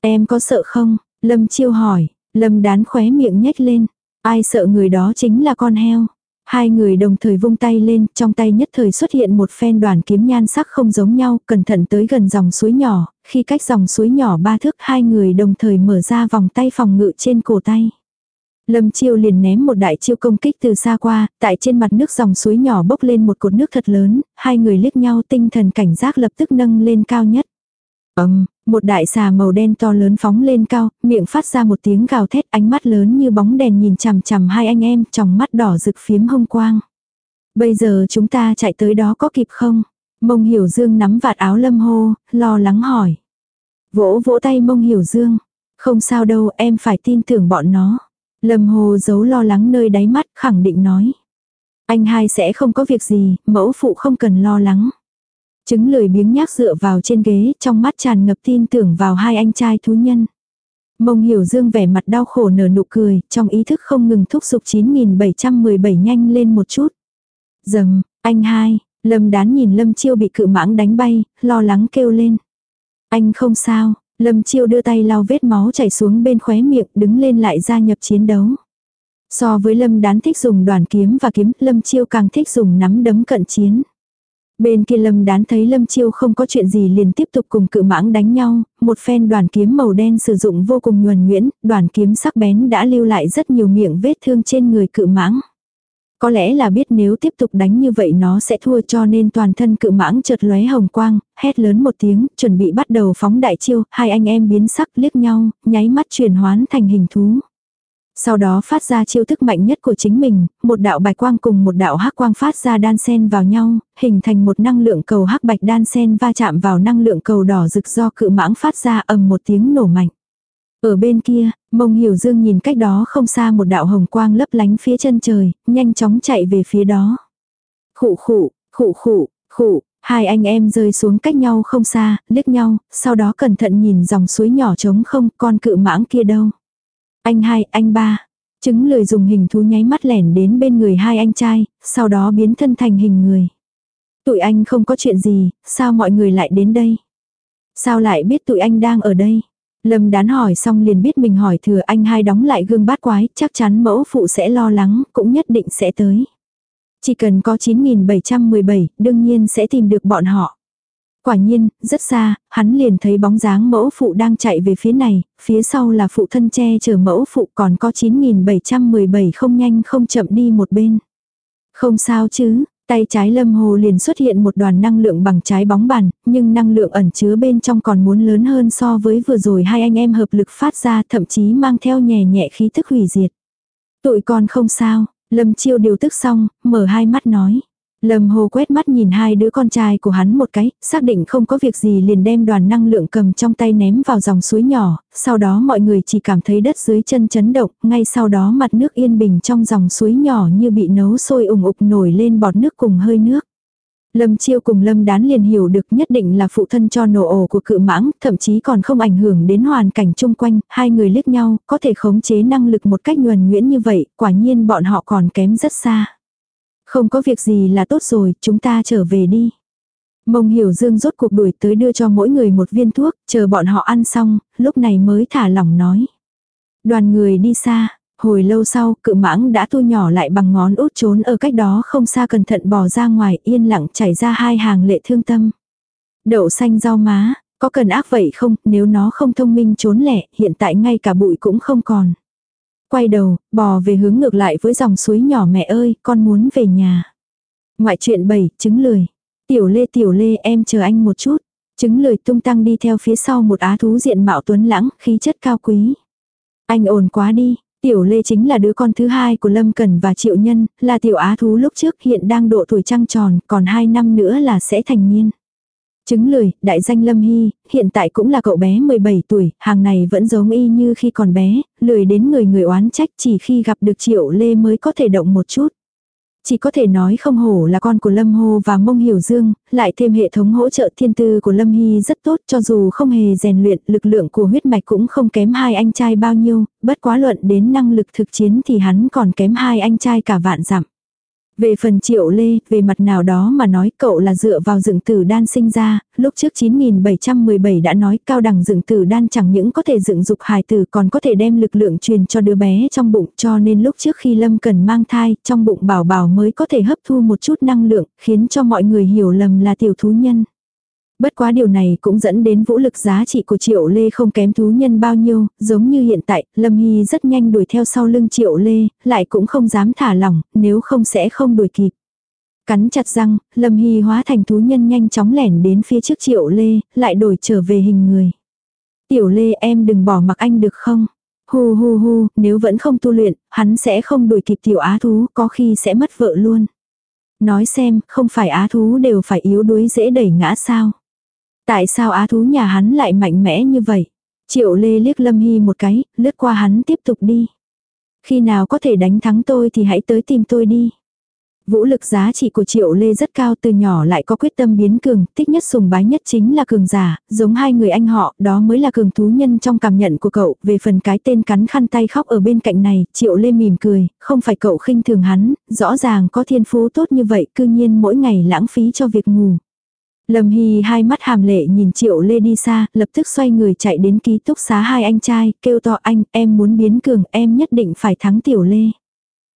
Em có sợ không? Lâm Chiêu hỏi, Lâm Đán khóe miệng nhếch lên. Ai sợ người đó chính là con heo. Hai người đồng thời vung tay lên, trong tay nhất thời xuất hiện một phen đoàn kiếm nhan sắc không giống nhau, cẩn thận tới gần dòng suối nhỏ, khi cách dòng suối nhỏ ba thước hai người đồng thời mở ra vòng tay phòng ngự trên cổ tay. Lâm Chiêu liền ném một đại chiêu công kích từ xa qua, tại trên mặt nước dòng suối nhỏ bốc lên một cột nước thật lớn, hai người liếc nhau tinh thần cảnh giác lập tức nâng lên cao nhất. Ầm, một đại xà màu đen to lớn phóng lên cao, miệng phát ra một tiếng gào thét ánh mắt lớn như bóng đèn nhìn chằm chằm hai anh em trong mắt đỏ rực phiếm hông quang. Bây giờ chúng ta chạy tới đó có kịp không? Mông Hiểu Dương nắm vạt áo Lâm hô, lo lắng hỏi. Vỗ vỗ tay Mông Hiểu Dương. Không sao đâu em phải tin tưởng bọn nó. Lâm Hồ giấu lo lắng nơi đáy mắt khẳng định nói. Anh hai sẽ không có việc gì, mẫu phụ không cần lo lắng. Chứng lười biếng nhác dựa vào trên ghế, trong mắt tràn ngập tin tưởng vào hai anh trai thú nhân. Mông hiểu dương vẻ mặt đau khổ nở nụ cười, trong ý thức không ngừng thúc giục 9717 nhanh lên một chút. Dầm, anh hai, lâm đán nhìn lâm chiêu bị cự mãng đánh bay, lo lắng kêu lên. Anh không sao, lâm chiêu đưa tay lau vết máu chảy xuống bên khóe miệng đứng lên lại gia nhập chiến đấu. So với lâm đán thích dùng đoàn kiếm và kiếm, lâm chiêu càng thích dùng nắm đấm cận chiến. Bên kia lâm đán thấy lâm chiêu không có chuyện gì liền tiếp tục cùng cự mãng đánh nhau, một phen đoàn kiếm màu đen sử dụng vô cùng nhuần nhuyễn, đoàn kiếm sắc bén đã lưu lại rất nhiều miệng vết thương trên người cự mãng. Có lẽ là biết nếu tiếp tục đánh như vậy nó sẽ thua cho nên toàn thân cự mãng chợt lóe hồng quang, hét lớn một tiếng, chuẩn bị bắt đầu phóng đại chiêu, hai anh em biến sắc liếc nhau, nháy mắt chuyển hoán thành hình thú. Sau đó phát ra chiêu thức mạnh nhất của chính mình, một đạo bạch quang cùng một đạo hắc quang phát ra đan sen vào nhau, hình thành một năng lượng cầu hắc bạch đan sen va chạm vào năng lượng cầu đỏ rực do cự mãng phát ra ầm một tiếng nổ mạnh. Ở bên kia, mông hiểu dương nhìn cách đó không xa một đạo hồng quang lấp lánh phía chân trời, nhanh chóng chạy về phía đó. Khụ khụ, khụ khụ, khụ, hai anh em rơi xuống cách nhau không xa, liếc nhau, sau đó cẩn thận nhìn dòng suối nhỏ trống không, con cự mãng kia đâu. Anh hai, anh ba. Chứng lười dùng hình thú nháy mắt lẻn đến bên người hai anh trai, sau đó biến thân thành hình người. Tụi anh không có chuyện gì, sao mọi người lại đến đây? Sao lại biết tụi anh đang ở đây? Lâm đán hỏi xong liền biết mình hỏi thừa anh hai đóng lại gương bát quái, chắc chắn mẫu phụ sẽ lo lắng, cũng nhất định sẽ tới. Chỉ cần có 9717, đương nhiên sẽ tìm được bọn họ. Quả nhiên, rất xa, hắn liền thấy bóng dáng mẫu phụ đang chạy về phía này, phía sau là phụ thân che chở mẫu phụ còn có 9717 không nhanh không chậm đi một bên. Không sao chứ, tay trái lâm hồ liền xuất hiện một đoàn năng lượng bằng trái bóng bàn, nhưng năng lượng ẩn chứa bên trong còn muốn lớn hơn so với vừa rồi hai anh em hợp lực phát ra thậm chí mang theo nhẹ nhẹ khí thức hủy diệt. Tụi con không sao, lâm chiêu điều tức xong, mở hai mắt nói. Lâm Hồ quét mắt nhìn hai đứa con trai của hắn một cái, xác định không có việc gì liền đem đoàn năng lượng cầm trong tay ném vào dòng suối nhỏ, sau đó mọi người chỉ cảm thấy đất dưới chân chấn động, ngay sau đó mặt nước yên bình trong dòng suối nhỏ như bị nấu sôi ủng ục nổi lên bọt nước cùng hơi nước. Lâm Chiêu cùng Lâm Đán liền hiểu được nhất định là phụ thân cho nổ ổ của cự mãng, thậm chí còn không ảnh hưởng đến hoàn cảnh chung quanh, hai người liếc nhau, có thể khống chế năng lực một cách nhuần nhuyễn như vậy, quả nhiên bọn họ còn kém rất xa. Không có việc gì là tốt rồi, chúng ta trở về đi. Mông hiểu dương rốt cuộc đuổi tới đưa cho mỗi người một viên thuốc, chờ bọn họ ăn xong, lúc này mới thả lỏng nói. Đoàn người đi xa, Hồi lâu sau, cự mãng đã thu nhỏ lại bằng ngón út trốn ở cách đó không xa cẩn thận bò ra ngoài yên lặng chảy ra hai hàng lệ thương tâm. Đậu xanh rau má, có cần ác vậy không, nếu nó không thông minh trốn lẻ, hiện tại ngay cả bụi cũng không còn. Quay đầu, bò về hướng ngược lại với dòng suối nhỏ mẹ ơi, con muốn về nhà. Ngoại chuyện 7, trứng lười. Tiểu lê tiểu lê em chờ anh một chút. Trứng lười tung tăng đi theo phía sau một á thú diện mạo tuấn lãng, khí chất cao quý. Anh ổn quá đi, Tiểu Lê chính là đứa con thứ hai của Lâm cần và Triệu Nhân, là tiểu á thú lúc trước hiện đang độ tuổi trăng tròn, còn hai năm nữa là sẽ thành niên. Chứng lười, đại danh Lâm Hy, hiện tại cũng là cậu bé 17 tuổi, hàng này vẫn giống y như khi còn bé, lười đến người người oán trách chỉ khi gặp được Triệu Lê mới có thể động một chút. Chỉ có thể nói không hổ là con của Lâm Hồ và Mông Hiểu Dương, lại thêm hệ thống hỗ trợ thiên tư của Lâm Hy rất tốt cho dù không hề rèn luyện, lực lượng của huyết mạch cũng không kém hai anh trai bao nhiêu, bất quá luận đến năng lực thực chiến thì hắn còn kém hai anh trai cả vạn dặm. Về phần triệu lê, về mặt nào đó mà nói cậu là dựa vào dựng tử đan sinh ra, lúc trước 9717 đã nói cao đẳng dựng tử đan chẳng những có thể dựng dục hài tử còn có thể đem lực lượng truyền cho đứa bé trong bụng cho nên lúc trước khi Lâm cần mang thai, trong bụng bảo bảo mới có thể hấp thu một chút năng lượng, khiến cho mọi người hiểu lầm là tiểu thú nhân. Bất quá điều này cũng dẫn đến vũ lực giá trị của Triệu Lê không kém thú nhân bao nhiêu, giống như hiện tại, Lâm Hy rất nhanh đuổi theo sau lưng Triệu Lê, lại cũng không dám thả lỏng, nếu không sẽ không đuổi kịp. Cắn chặt răng, Lâm Hy hóa thành thú nhân nhanh chóng lẻn đến phía trước Triệu Lê, lại đổi trở về hình người. Tiểu Lê em đừng bỏ mặc anh được không? Hu hu hu, nếu vẫn không tu luyện, hắn sẽ không đuổi kịp tiểu á thú, có khi sẽ mất vợ luôn. Nói xem, không phải á thú đều phải yếu đuối dễ đẩy ngã sao? Tại sao á thú nhà hắn lại mạnh mẽ như vậy? Triệu Lê liếc Lâm Hy một cái, lướt qua hắn tiếp tục đi. Khi nào có thể đánh thắng tôi thì hãy tới tìm tôi đi. Vũ lực giá trị của Triệu Lê rất cao từ nhỏ lại có quyết tâm biến cường, thích nhất sùng bái nhất chính là cường giả, giống hai người anh họ, đó mới là cường thú nhân trong cảm nhận của cậu, về phần cái tên cắn khăn tay khóc ở bên cạnh này, Triệu Lê mỉm cười, không phải cậu khinh thường hắn, rõ ràng có thiên phú tốt như vậy, cư nhiên mỗi ngày lãng phí cho việc ngủ. Lâm Hy hai mắt hàm lệ nhìn Triệu Lê đi xa, lập tức xoay người chạy đến ký túc xá hai anh trai, kêu to anh, em muốn biến cường, em nhất định phải thắng Tiểu Lê.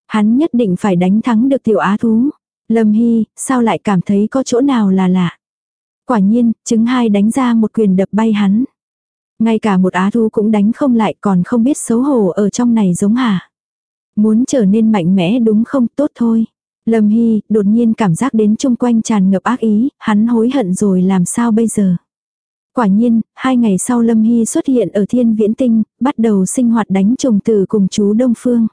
Hắn nhất định phải đánh thắng được Tiểu Á Thú. Lâm Hy, sao lại cảm thấy có chỗ nào là lạ? Quả nhiên, chứng hai đánh ra một quyền đập bay hắn. Ngay cả một Á Thú cũng đánh không lại còn không biết xấu hổ ở trong này giống hả? Muốn trở nên mạnh mẽ đúng không tốt thôi. Lâm Hy đột nhiên cảm giác đến chung quanh tràn ngập ác ý, hắn hối hận rồi làm sao bây giờ. Quả nhiên, hai ngày sau Lâm Hy xuất hiện ở thiên viễn tinh, bắt đầu sinh hoạt đánh chồng tử cùng chú Đông Phương.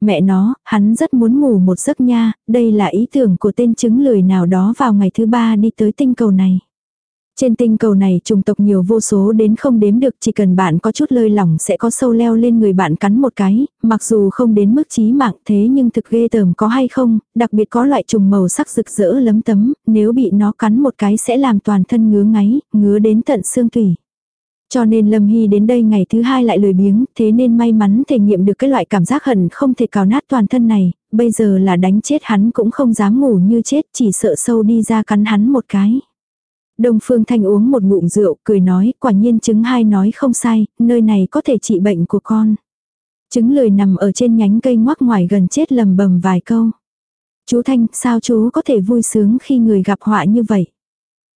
Mẹ nó, hắn rất muốn ngủ một giấc nha, đây là ý tưởng của tên chứng lười nào đó vào ngày thứ ba đi tới tinh cầu này. Trên tinh cầu này trùng tộc nhiều vô số đến không đếm được chỉ cần bạn có chút lơi lỏng sẽ có sâu leo lên người bạn cắn một cái, mặc dù không đến mức chí mạng thế nhưng thực ghê tởm có hay không, đặc biệt có loại trùng màu sắc rực rỡ lấm tấm, nếu bị nó cắn một cái sẽ làm toàn thân ngứa ngáy, ngứa đến tận xương tủy. Cho nên Lâm Hy đến đây ngày thứ hai lại lười biếng, thế nên may mắn thể nghiệm được cái loại cảm giác hận không thể cào nát toàn thân này, bây giờ là đánh chết hắn cũng không dám ngủ như chết chỉ sợ sâu đi ra cắn hắn một cái. Đông Phương Thanh uống một ngụm rượu, cười nói, quả nhiên chứng hai nói không sai, nơi này có thể trị bệnh của con. Chứng lười nằm ở trên nhánh cây ngoác ngoài gần chết lầm bầm vài câu. Chú Thanh, sao chú có thể vui sướng khi người gặp họa như vậy?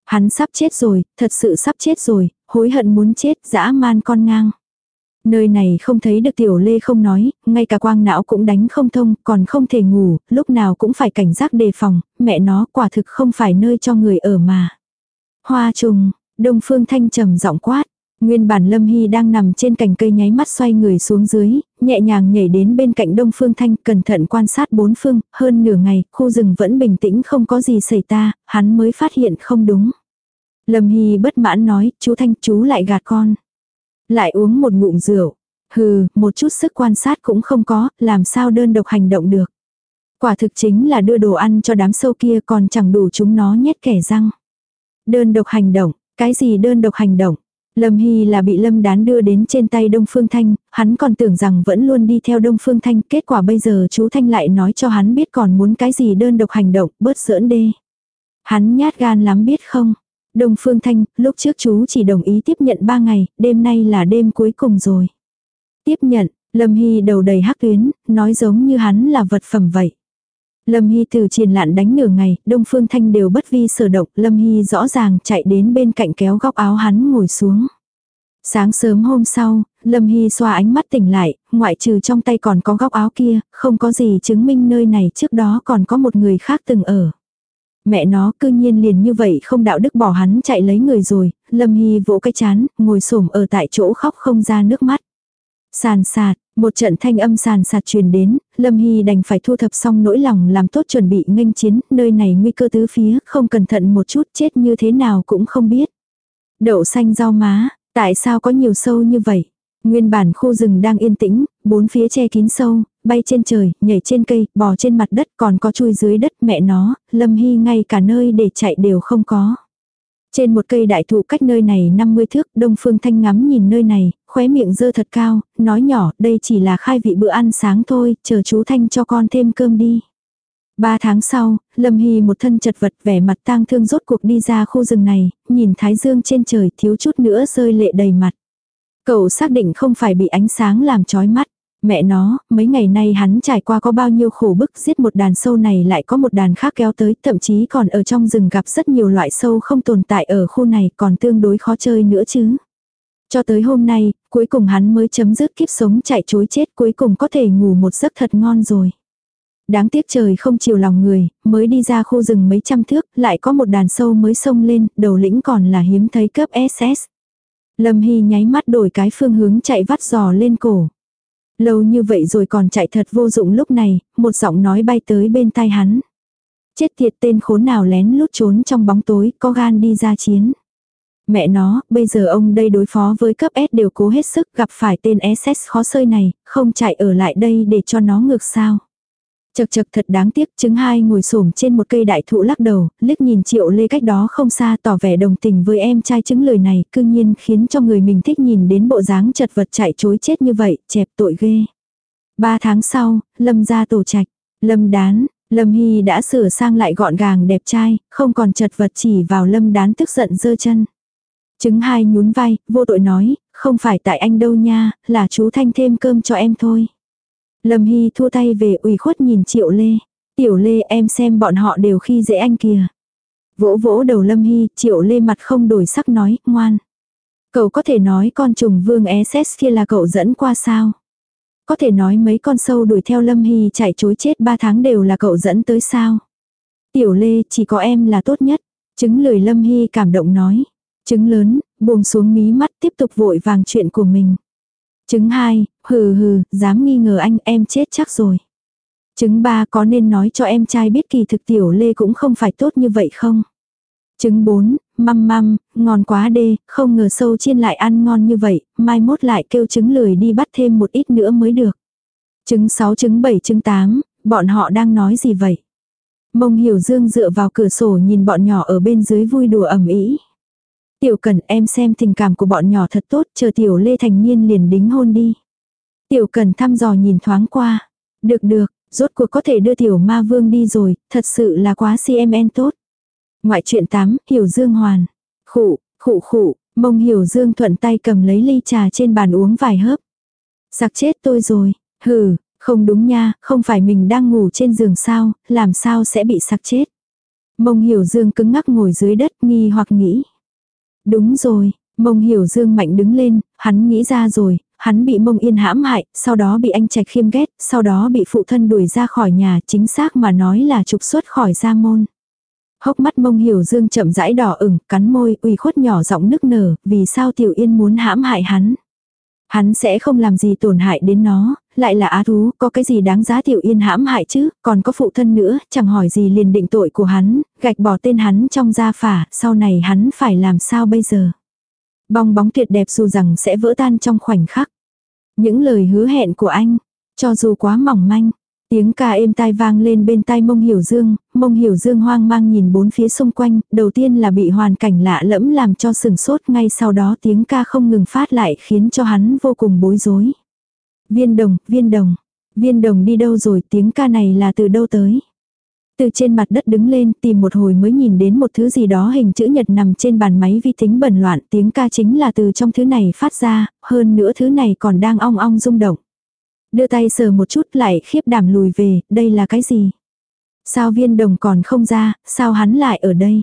Hắn sắp chết rồi, thật sự sắp chết rồi, hối hận muốn chết, dã man con ngang. Nơi này không thấy được tiểu lê không nói, ngay cả quang não cũng đánh không thông, còn không thể ngủ, lúc nào cũng phải cảnh giác đề phòng, mẹ nó quả thực không phải nơi cho người ở mà. Hoa trùng, Đông Phương Thanh trầm giọng quát. Nguyên bản Lâm Hy đang nằm trên cành cây nháy mắt xoay người xuống dưới, nhẹ nhàng nhảy đến bên cạnh Đông Phương Thanh, cẩn thận quan sát bốn phương, hơn nửa ngày, khu rừng vẫn bình tĩnh không có gì xảy ra, hắn mới phát hiện không đúng. Lâm Hy bất mãn nói, chú Thanh chú lại gạt con. Lại uống một ngụm rượu. Hừ, một chút sức quan sát cũng không có, làm sao đơn độc hành động được. Quả thực chính là đưa đồ ăn cho đám sâu kia còn chẳng đủ chúng nó nhét kẻ răng. Đơn độc hành động, cái gì đơn độc hành động? Lâm Hy là bị Lâm Đán đưa đến trên tay Đông Phương Thanh, hắn còn tưởng rằng vẫn luôn đi theo Đông Phương Thanh, kết quả bây giờ chú Thanh lại nói cho hắn biết còn muốn cái gì đơn độc hành động, bớt giỡn đê. Hắn nhát gan lắm biết không? Đông Phương Thanh, lúc trước chú chỉ đồng ý tiếp nhận 3 ngày, đêm nay là đêm cuối cùng rồi. Tiếp nhận, Lâm Hy đầu đầy hắc tuyến, nói giống như hắn là vật phẩm vậy. Lâm Hy từ triền lạn đánh nửa ngày, Đông Phương Thanh đều bất vi sở động, Lâm Hy rõ ràng chạy đến bên cạnh kéo góc áo hắn ngồi xuống. Sáng sớm hôm sau, Lâm Hy xoa ánh mắt tỉnh lại, ngoại trừ trong tay còn có góc áo kia, không có gì chứng minh nơi này trước đó còn có một người khác từng ở. Mẹ nó cư nhiên liền như vậy không đạo đức bỏ hắn chạy lấy người rồi, Lâm Hy vỗ cái chán, ngồi xổm ở tại chỗ khóc không ra nước mắt. Sàn sạt, một trận thanh âm sàn sạt truyền đến, Lâm Hy đành phải thu thập xong nỗi lòng làm tốt chuẩn bị nghênh chiến, nơi này nguy cơ tứ phía, không cẩn thận một chút chết như thế nào cũng không biết. Đậu xanh rau má, tại sao có nhiều sâu như vậy? Nguyên bản khu rừng đang yên tĩnh, bốn phía che kín sâu, bay trên trời, nhảy trên cây, bò trên mặt đất còn có chui dưới đất mẹ nó, Lâm Hy ngay cả nơi để chạy đều không có. Trên một cây đại thụ cách nơi này 50 thước, Đông Phương Thanh ngắm nhìn nơi này, khóe miệng dơ thật cao, nói nhỏ, đây chỉ là khai vị bữa ăn sáng thôi, chờ chú Thanh cho con thêm cơm đi. Ba tháng sau, Lâm Hy một thân chật vật vẻ mặt tang thương rốt cuộc đi ra khu rừng này, nhìn thái dương trên trời thiếu chút nữa rơi lệ đầy mặt. Cậu xác định không phải bị ánh sáng làm chói mắt. Mẹ nó, mấy ngày nay hắn trải qua có bao nhiêu khổ bức giết một đàn sâu này lại có một đàn khác kéo tới, thậm chí còn ở trong rừng gặp rất nhiều loại sâu không tồn tại ở khu này còn tương đối khó chơi nữa chứ. Cho tới hôm nay, cuối cùng hắn mới chấm dứt kiếp sống chạy chối chết cuối cùng có thể ngủ một giấc thật ngon rồi. Đáng tiếc trời không chiều lòng người, mới đi ra khu rừng mấy trăm thước, lại có một đàn sâu mới xông lên, đầu lĩnh còn là hiếm thấy cấp SS. Lâm Hy nháy mắt đổi cái phương hướng chạy vắt giò lên cổ. Lâu như vậy rồi còn chạy thật vô dụng lúc này, một giọng nói bay tới bên tai hắn. Chết tiệt tên khốn nào lén lút trốn trong bóng tối, có gan đi ra chiến. Mẹ nó, bây giờ ông đây đối phó với cấp S đều cố hết sức gặp phải tên SS khó sơi này, không chạy ở lại đây để cho nó ngược sao. Chật chật thật đáng tiếc, chứng hai ngồi xổm trên một cây đại thụ lắc đầu, liếc nhìn triệu lê cách đó không xa tỏ vẻ đồng tình với em trai chứng lời này, cư nhiên khiến cho người mình thích nhìn đến bộ dáng chật vật chạy chối chết như vậy, chẹp tội ghê. Ba tháng sau, Lâm ra tổ trạch, Lâm đán, Lâm Hy đã sửa sang lại gọn gàng đẹp trai, không còn chật vật chỉ vào Lâm đán tức giận dơ chân. Chứng hai nhún vai, vô tội nói, không phải tại anh đâu nha, là chú Thanh thêm cơm cho em thôi. Lâm Hy thua tay về ủy khuất nhìn Triệu Lê. Tiểu Lê em xem bọn họ đều khi dễ anh kìa. Vỗ vỗ đầu Lâm Hy, Triệu Lê mặt không đổi sắc nói, ngoan. Cậu có thể nói con trùng vương SS kia là cậu dẫn qua sao? Có thể nói mấy con sâu đuổi theo Lâm Hy chạy chối chết ba tháng đều là cậu dẫn tới sao? Tiểu Lê chỉ có em là tốt nhất. Chứng lười Lâm Hy cảm động nói. Chứng lớn, buông xuống mí mắt tiếp tục vội vàng chuyện của mình. Chứng 2, hừ hừ, dám nghi ngờ anh em chết chắc rồi. Chứng 3 có nên nói cho em trai biết kỳ thực tiểu lê cũng không phải tốt như vậy không? Chứng 4, măm măm, ngon quá đê, không ngờ sâu chiên lại ăn ngon như vậy, mai mốt lại kêu trứng lười đi bắt thêm một ít nữa mới được. Trứng 6, trứng 7, trứng 8, bọn họ đang nói gì vậy? Mông hiểu dương dựa vào cửa sổ nhìn bọn nhỏ ở bên dưới vui đùa ẩm ý. Tiểu Cần em xem tình cảm của bọn nhỏ thật tốt, chờ Tiểu Lê thành niên liền đính hôn đi. Tiểu Cần thăm dò nhìn thoáng qua. Được được, rốt cuộc có thể đưa Tiểu Ma Vương đi rồi, thật sự là quá CMN tốt. Ngoại truyện 8, Hiểu Dương Hoàn. Khụ, khụ khụ, mông Hiểu Dương thuận tay cầm lấy ly trà trên bàn uống vài hớp. Sặc chết tôi rồi, hừ, không đúng nha, không phải mình đang ngủ trên giường sao, làm sao sẽ bị sặc chết. Mông Hiểu Dương cứng ngắc ngồi dưới đất nghi hoặc nghĩ. Đúng rồi, mông hiểu dương mạnh đứng lên, hắn nghĩ ra rồi, hắn bị mông yên hãm hại, sau đó bị anh trạch khiêm ghét, sau đó bị phụ thân đuổi ra khỏi nhà, chính xác mà nói là trục xuất khỏi gia môn. Hốc mắt mông hiểu dương chậm rãi đỏ ửng, cắn môi, ủy khuất nhỏ giọng nức nở, vì sao tiểu yên muốn hãm hại hắn. Hắn sẽ không làm gì tổn hại đến nó, lại là á thú, có cái gì đáng giá tiểu yên hãm hại chứ, còn có phụ thân nữa, chẳng hỏi gì liền định tội của hắn, gạch bỏ tên hắn trong gia phả, sau này hắn phải làm sao bây giờ. Bong bóng tuyệt đẹp dù rằng sẽ vỡ tan trong khoảnh khắc. Những lời hứa hẹn của anh, cho dù quá mỏng manh, Tiếng ca êm tai vang lên bên tai mông hiểu dương, mông hiểu dương hoang mang nhìn bốn phía xung quanh, đầu tiên là bị hoàn cảnh lạ lẫm làm cho sừng sốt ngay sau đó tiếng ca không ngừng phát lại khiến cho hắn vô cùng bối rối. Viên đồng, viên đồng, viên đồng đi đâu rồi tiếng ca này là từ đâu tới. Từ trên mặt đất đứng lên tìm một hồi mới nhìn đến một thứ gì đó hình chữ nhật nằm trên bàn máy vi tính bẩn loạn tiếng ca chính là từ trong thứ này phát ra, hơn nữa thứ này còn đang ong ong rung động. Đưa tay sờ một chút lại khiếp đảm lùi về, đây là cái gì? Sao viên đồng còn không ra, sao hắn lại ở đây?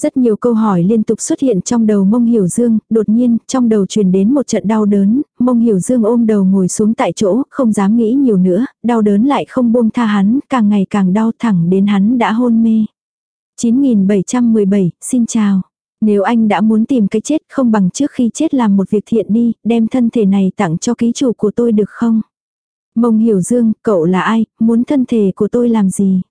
Rất nhiều câu hỏi liên tục xuất hiện trong đầu mông hiểu dương, đột nhiên, trong đầu truyền đến một trận đau đớn, mông hiểu dương ôm đầu ngồi xuống tại chỗ, không dám nghĩ nhiều nữa, đau đớn lại không buông tha hắn, càng ngày càng đau thẳng đến hắn đã hôn mê. 9717, xin chào. Nếu anh đã muốn tìm cái chết không bằng trước khi chết làm một việc thiện đi, đem thân thể này tặng cho ký chủ của tôi được không? Mông hiểu dương, cậu là ai, muốn thân thể của tôi làm gì?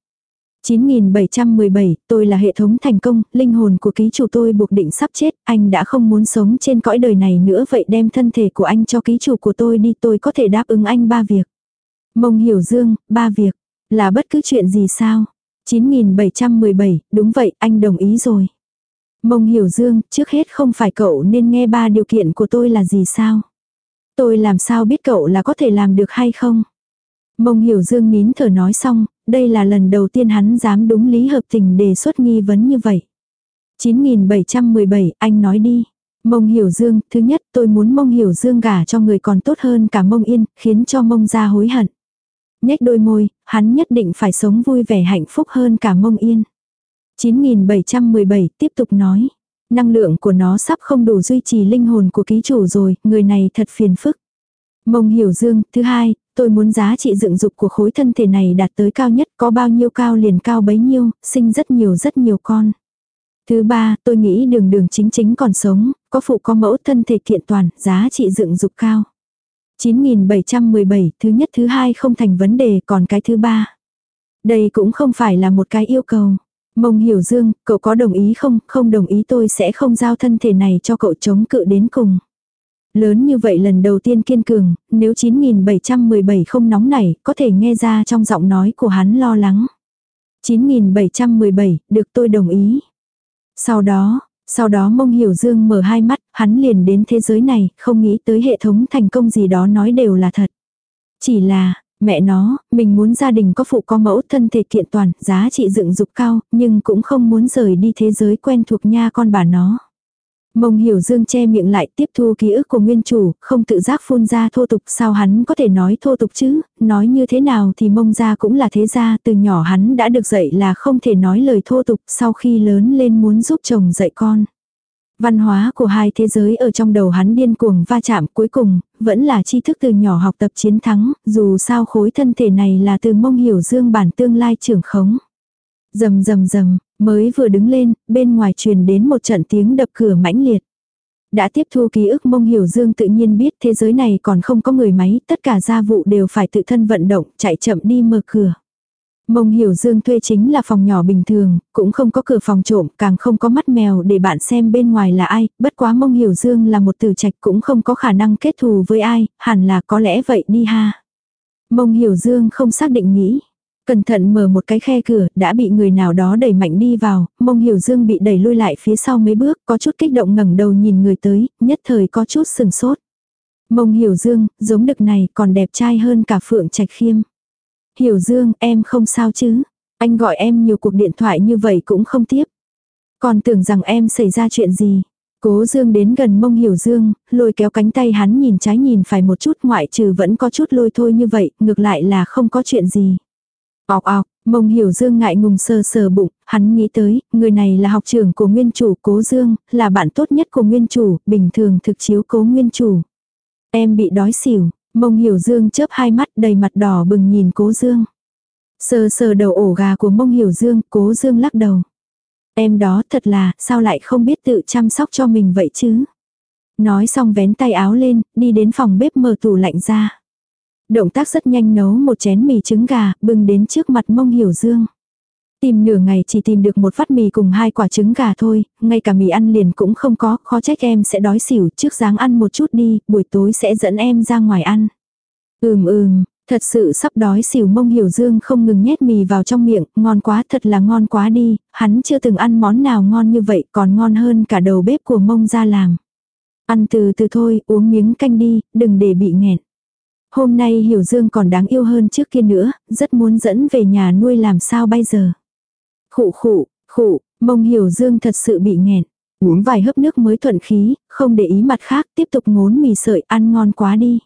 9717, tôi là hệ thống thành công, linh hồn của ký chủ tôi buộc định sắp chết, anh đã không muốn sống trên cõi đời này nữa vậy đem thân thể của anh cho ký chủ của tôi đi tôi có thể đáp ứng anh ba việc. Mông hiểu dương, ba việc, là bất cứ chuyện gì sao? 9717, đúng vậy, anh đồng ý rồi. Mông hiểu dương, trước hết không phải cậu nên nghe ba điều kiện của tôi là gì sao? Tôi làm sao biết cậu là có thể làm được hay không? Mông hiểu dương nín thở nói xong, đây là lần đầu tiên hắn dám đúng lý hợp tình đề xuất nghi vấn như vậy. 9717, anh nói đi. Mông hiểu dương, thứ nhất tôi muốn mông hiểu dương gả cho người còn tốt hơn cả mông yên, khiến cho mông ra hối hận. Nhếch đôi môi, hắn nhất định phải sống vui vẻ hạnh phúc hơn cả mông yên. 9717 tiếp tục nói. Năng lượng của nó sắp không đủ duy trì linh hồn của ký chủ rồi, người này thật phiền phức. Mông hiểu dương, thứ hai, tôi muốn giá trị dựng dục của khối thân thể này đạt tới cao nhất, có bao nhiêu cao liền cao bấy nhiêu, sinh rất nhiều rất nhiều con. Thứ ba, tôi nghĩ đường đường chính chính còn sống, có phụ có mẫu thân thể kiện toàn, giá trị dựng dục cao. 9717, thứ nhất thứ hai không thành vấn đề, còn cái thứ ba. Đây cũng không phải là một cái yêu cầu. Mông hiểu dương, cậu có đồng ý không, không đồng ý tôi sẽ không giao thân thể này cho cậu chống cự đến cùng. Lớn như vậy lần đầu tiên kiên cường, nếu 9717 không nóng nảy, có thể nghe ra trong giọng nói của hắn lo lắng. 9717, được tôi đồng ý. Sau đó, sau đó mông hiểu dương mở hai mắt, hắn liền đến thế giới này, không nghĩ tới hệ thống thành công gì đó nói đều là thật. Chỉ là, mẹ nó, mình muốn gia đình có phụ có mẫu thân thể kiện toàn, giá trị dựng dục cao, nhưng cũng không muốn rời đi thế giới quen thuộc nha con bà nó. Mông hiểu dương che miệng lại tiếp thu ký ức của nguyên chủ, không tự giác phun ra thô tục sao hắn có thể nói thô tục chứ, nói như thế nào thì mông ra cũng là thế ra, từ nhỏ hắn đã được dạy là không thể nói lời thô tục sau khi lớn lên muốn giúp chồng dạy con. Văn hóa của hai thế giới ở trong đầu hắn điên cuồng va chạm cuối cùng, vẫn là tri thức từ nhỏ học tập chiến thắng, dù sao khối thân thể này là từ mông hiểu dương bản tương lai trưởng khống. Dầm dầm dầm, mới vừa đứng lên, bên ngoài truyền đến một trận tiếng đập cửa mãnh liệt. Đã tiếp thu ký ức mông hiểu dương tự nhiên biết thế giới này còn không có người máy, tất cả gia vụ đều phải tự thân vận động, chạy chậm đi mở cửa. Mông hiểu dương thuê chính là phòng nhỏ bình thường, cũng không có cửa phòng trộm, càng không có mắt mèo để bạn xem bên ngoài là ai, bất quá mông hiểu dương là một tử trạch cũng không có khả năng kết thù với ai, hẳn là có lẽ vậy đi ha. Mông hiểu dương không xác định nghĩ. Cẩn thận mở một cái khe cửa, đã bị người nào đó đẩy mạnh đi vào, mông hiểu dương bị đẩy lui lại phía sau mấy bước, có chút kích động ngẩng đầu nhìn người tới, nhất thời có chút sừng sốt. Mông hiểu dương, giống đực này còn đẹp trai hơn cả phượng trạch khiêm. Hiểu dương, em không sao chứ. Anh gọi em nhiều cuộc điện thoại như vậy cũng không tiếp. Còn tưởng rằng em xảy ra chuyện gì. Cố dương đến gần mông hiểu dương, lôi kéo cánh tay hắn nhìn trái nhìn phải một chút ngoại trừ vẫn có chút lôi thôi như vậy, ngược lại là không có chuyện gì. Ọc ọc, mông hiểu dương ngại ngùng sờ sờ bụng, hắn nghĩ tới, người này là học trưởng của nguyên chủ cố dương, là bạn tốt nhất của nguyên chủ, bình thường thực chiếu cố nguyên chủ. Em bị đói xỉu, mông hiểu dương chớp hai mắt đầy mặt đỏ bừng nhìn cố dương. Sờ sờ đầu ổ gà của mông hiểu dương, cố dương lắc đầu. Em đó thật là, sao lại không biết tự chăm sóc cho mình vậy chứ? Nói xong vén tay áo lên, đi đến phòng bếp mở tủ lạnh ra. Động tác rất nhanh nấu một chén mì trứng gà, bưng đến trước mặt mông hiểu dương. Tìm nửa ngày chỉ tìm được một phát mì cùng hai quả trứng gà thôi, ngay cả mì ăn liền cũng không có, khó trách em sẽ đói xỉu, trước dáng ăn một chút đi, buổi tối sẽ dẫn em ra ngoài ăn. Ừm ừm, thật sự sắp đói xỉu mông hiểu dương không ngừng nhét mì vào trong miệng, ngon quá thật là ngon quá đi, hắn chưa từng ăn món nào ngon như vậy còn ngon hơn cả đầu bếp của mông ra làm. Ăn từ từ thôi, uống miếng canh đi, đừng để bị nghẹn. Hôm nay Hiểu Dương còn đáng yêu hơn trước kia nữa, rất muốn dẫn về nhà nuôi làm sao bây giờ. Khụ khụ, khụ, mông Hiểu Dương thật sự bị nghẹn. Uống vài hớp nước mới thuận khí, không để ý mặt khác, tiếp tục ngốn mì sợi ăn ngon quá đi.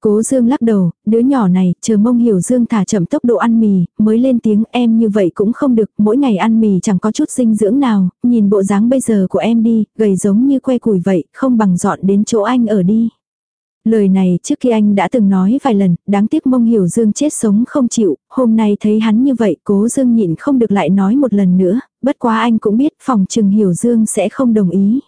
Cố Dương lắc đầu, đứa nhỏ này, chờ mông hiểu Dương thả chậm tốc độ ăn mì, mới lên tiếng em như vậy cũng không được, mỗi ngày ăn mì chẳng có chút dinh dưỡng nào, nhìn bộ dáng bây giờ của em đi, gầy giống như que củi vậy, không bằng dọn đến chỗ anh ở đi. Lời này trước khi anh đã từng nói vài lần, đáng tiếc mông hiểu Dương chết sống không chịu, hôm nay thấy hắn như vậy cố Dương nhịn không được lại nói một lần nữa, bất quá anh cũng biết phòng trừng hiểu Dương sẽ không đồng ý.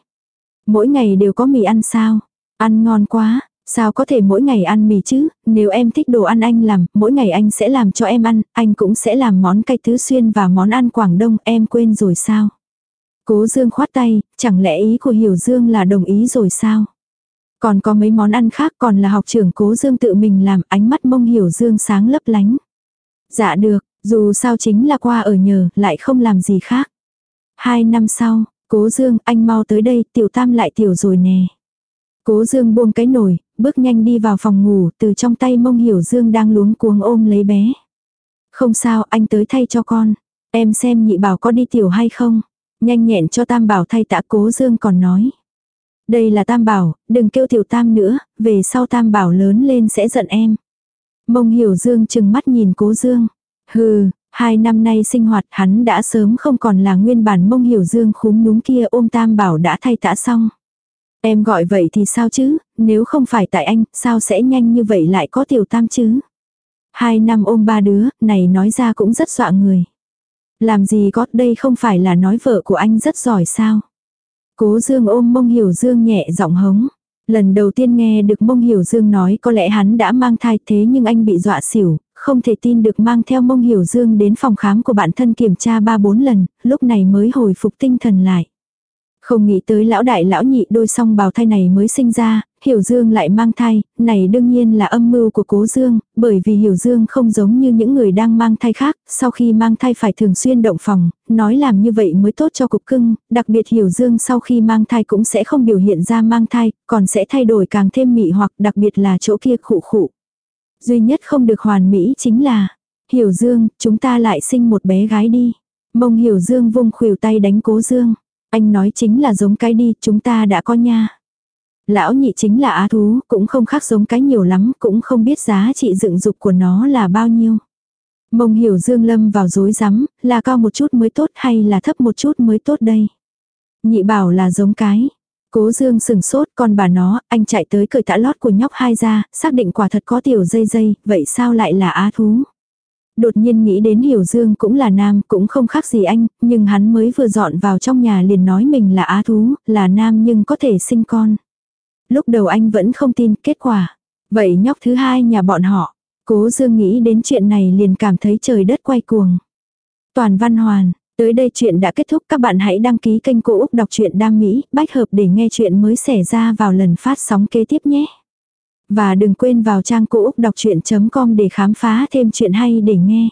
Mỗi ngày đều có mì ăn sao? Ăn ngon quá, sao có thể mỗi ngày ăn mì chứ, nếu em thích đồ ăn anh làm, mỗi ngày anh sẽ làm cho em ăn, anh cũng sẽ làm món cay tứ xuyên và món ăn Quảng Đông, em quên rồi sao? Cố Dương khoát tay, chẳng lẽ ý của Hiểu Dương là đồng ý rồi sao? Còn có mấy món ăn khác còn là học trưởng cố Dương tự mình làm ánh mắt mông Hiểu Dương sáng lấp lánh. Dạ được, dù sao chính là qua ở nhờ, lại không làm gì khác. Hai năm sau, cố Dương anh mau tới đây, tiểu tam lại tiểu rồi nè. Cố Dương buông cái nồi, bước nhanh đi vào phòng ngủ, từ trong tay mông hiểu Dương đang luống cuống ôm lấy bé. Không sao, anh tới thay cho con. Em xem nhị bảo có đi tiểu hay không. Nhanh nhẹn cho tam bảo thay tạ cố Dương còn nói. Đây là tam bảo, đừng kêu tiểu tam nữa, về sau tam bảo lớn lên sẽ giận em. Mông hiểu Dương chừng mắt nhìn cố Dương. Hừ, hai năm nay sinh hoạt hắn đã sớm không còn là nguyên bản mông hiểu Dương khúm núm kia ôm tam bảo đã thay tã xong. Em gọi vậy thì sao chứ, nếu không phải tại anh, sao sẽ nhanh như vậy lại có tiểu tam chứ? Hai năm ôm ba đứa, này nói ra cũng rất dọa người. Làm gì có, đây không phải là nói vợ của anh rất giỏi sao? Cố Dương ôm mông hiểu Dương nhẹ giọng hống. Lần đầu tiên nghe được mông hiểu Dương nói có lẽ hắn đã mang thai thế nhưng anh bị dọa xỉu, không thể tin được mang theo mông hiểu Dương đến phòng khám của bản thân kiểm tra 3-4 lần, lúc này mới hồi phục tinh thần lại. Không nghĩ tới lão đại lão nhị đôi song bào thai này mới sinh ra, Hiểu Dương lại mang thai, này đương nhiên là âm mưu của cố Dương, bởi vì Hiểu Dương không giống như những người đang mang thai khác, sau khi mang thai phải thường xuyên động phòng, nói làm như vậy mới tốt cho cục cưng, đặc biệt Hiểu Dương sau khi mang thai cũng sẽ không biểu hiện ra mang thai, còn sẽ thay đổi càng thêm mị hoặc đặc biệt là chỗ kia khụ khụ. Duy nhất không được hoàn mỹ chính là, Hiểu Dương, chúng ta lại sinh một bé gái đi. Mông Hiểu Dương vung khuỷu tay đánh cố Dương. Anh nói chính là giống cái đi, chúng ta đã có nha. Lão nhị chính là á thú, cũng không khác giống cái nhiều lắm, cũng không biết giá trị dựng dục của nó là bao nhiêu. Mông hiểu Dương Lâm vào dối rắm là cao một chút mới tốt hay là thấp một chút mới tốt đây. Nhị bảo là giống cái. Cố Dương sừng sốt, còn bà nó, anh chạy tới cởi tã lót của nhóc hai ra, xác định quả thật có tiểu dây dây, vậy sao lại là á thú? Đột nhiên nghĩ đến Hiểu Dương cũng là nam, cũng không khác gì anh, nhưng hắn mới vừa dọn vào trong nhà liền nói mình là á thú, là nam nhưng có thể sinh con. Lúc đầu anh vẫn không tin kết quả. Vậy nhóc thứ hai nhà bọn họ, cố Dương nghĩ đến chuyện này liền cảm thấy trời đất quay cuồng. Toàn văn hoàn, tới đây chuyện đã kết thúc các bạn hãy đăng ký kênh Cô Úc Đọc truyện Đam Mỹ, bách hợp để nghe chuyện mới xảy ra vào lần phát sóng kế tiếp nhé. Và đừng quên vào trang cô úc đọc chuyện.com để khám phá thêm chuyện hay để nghe.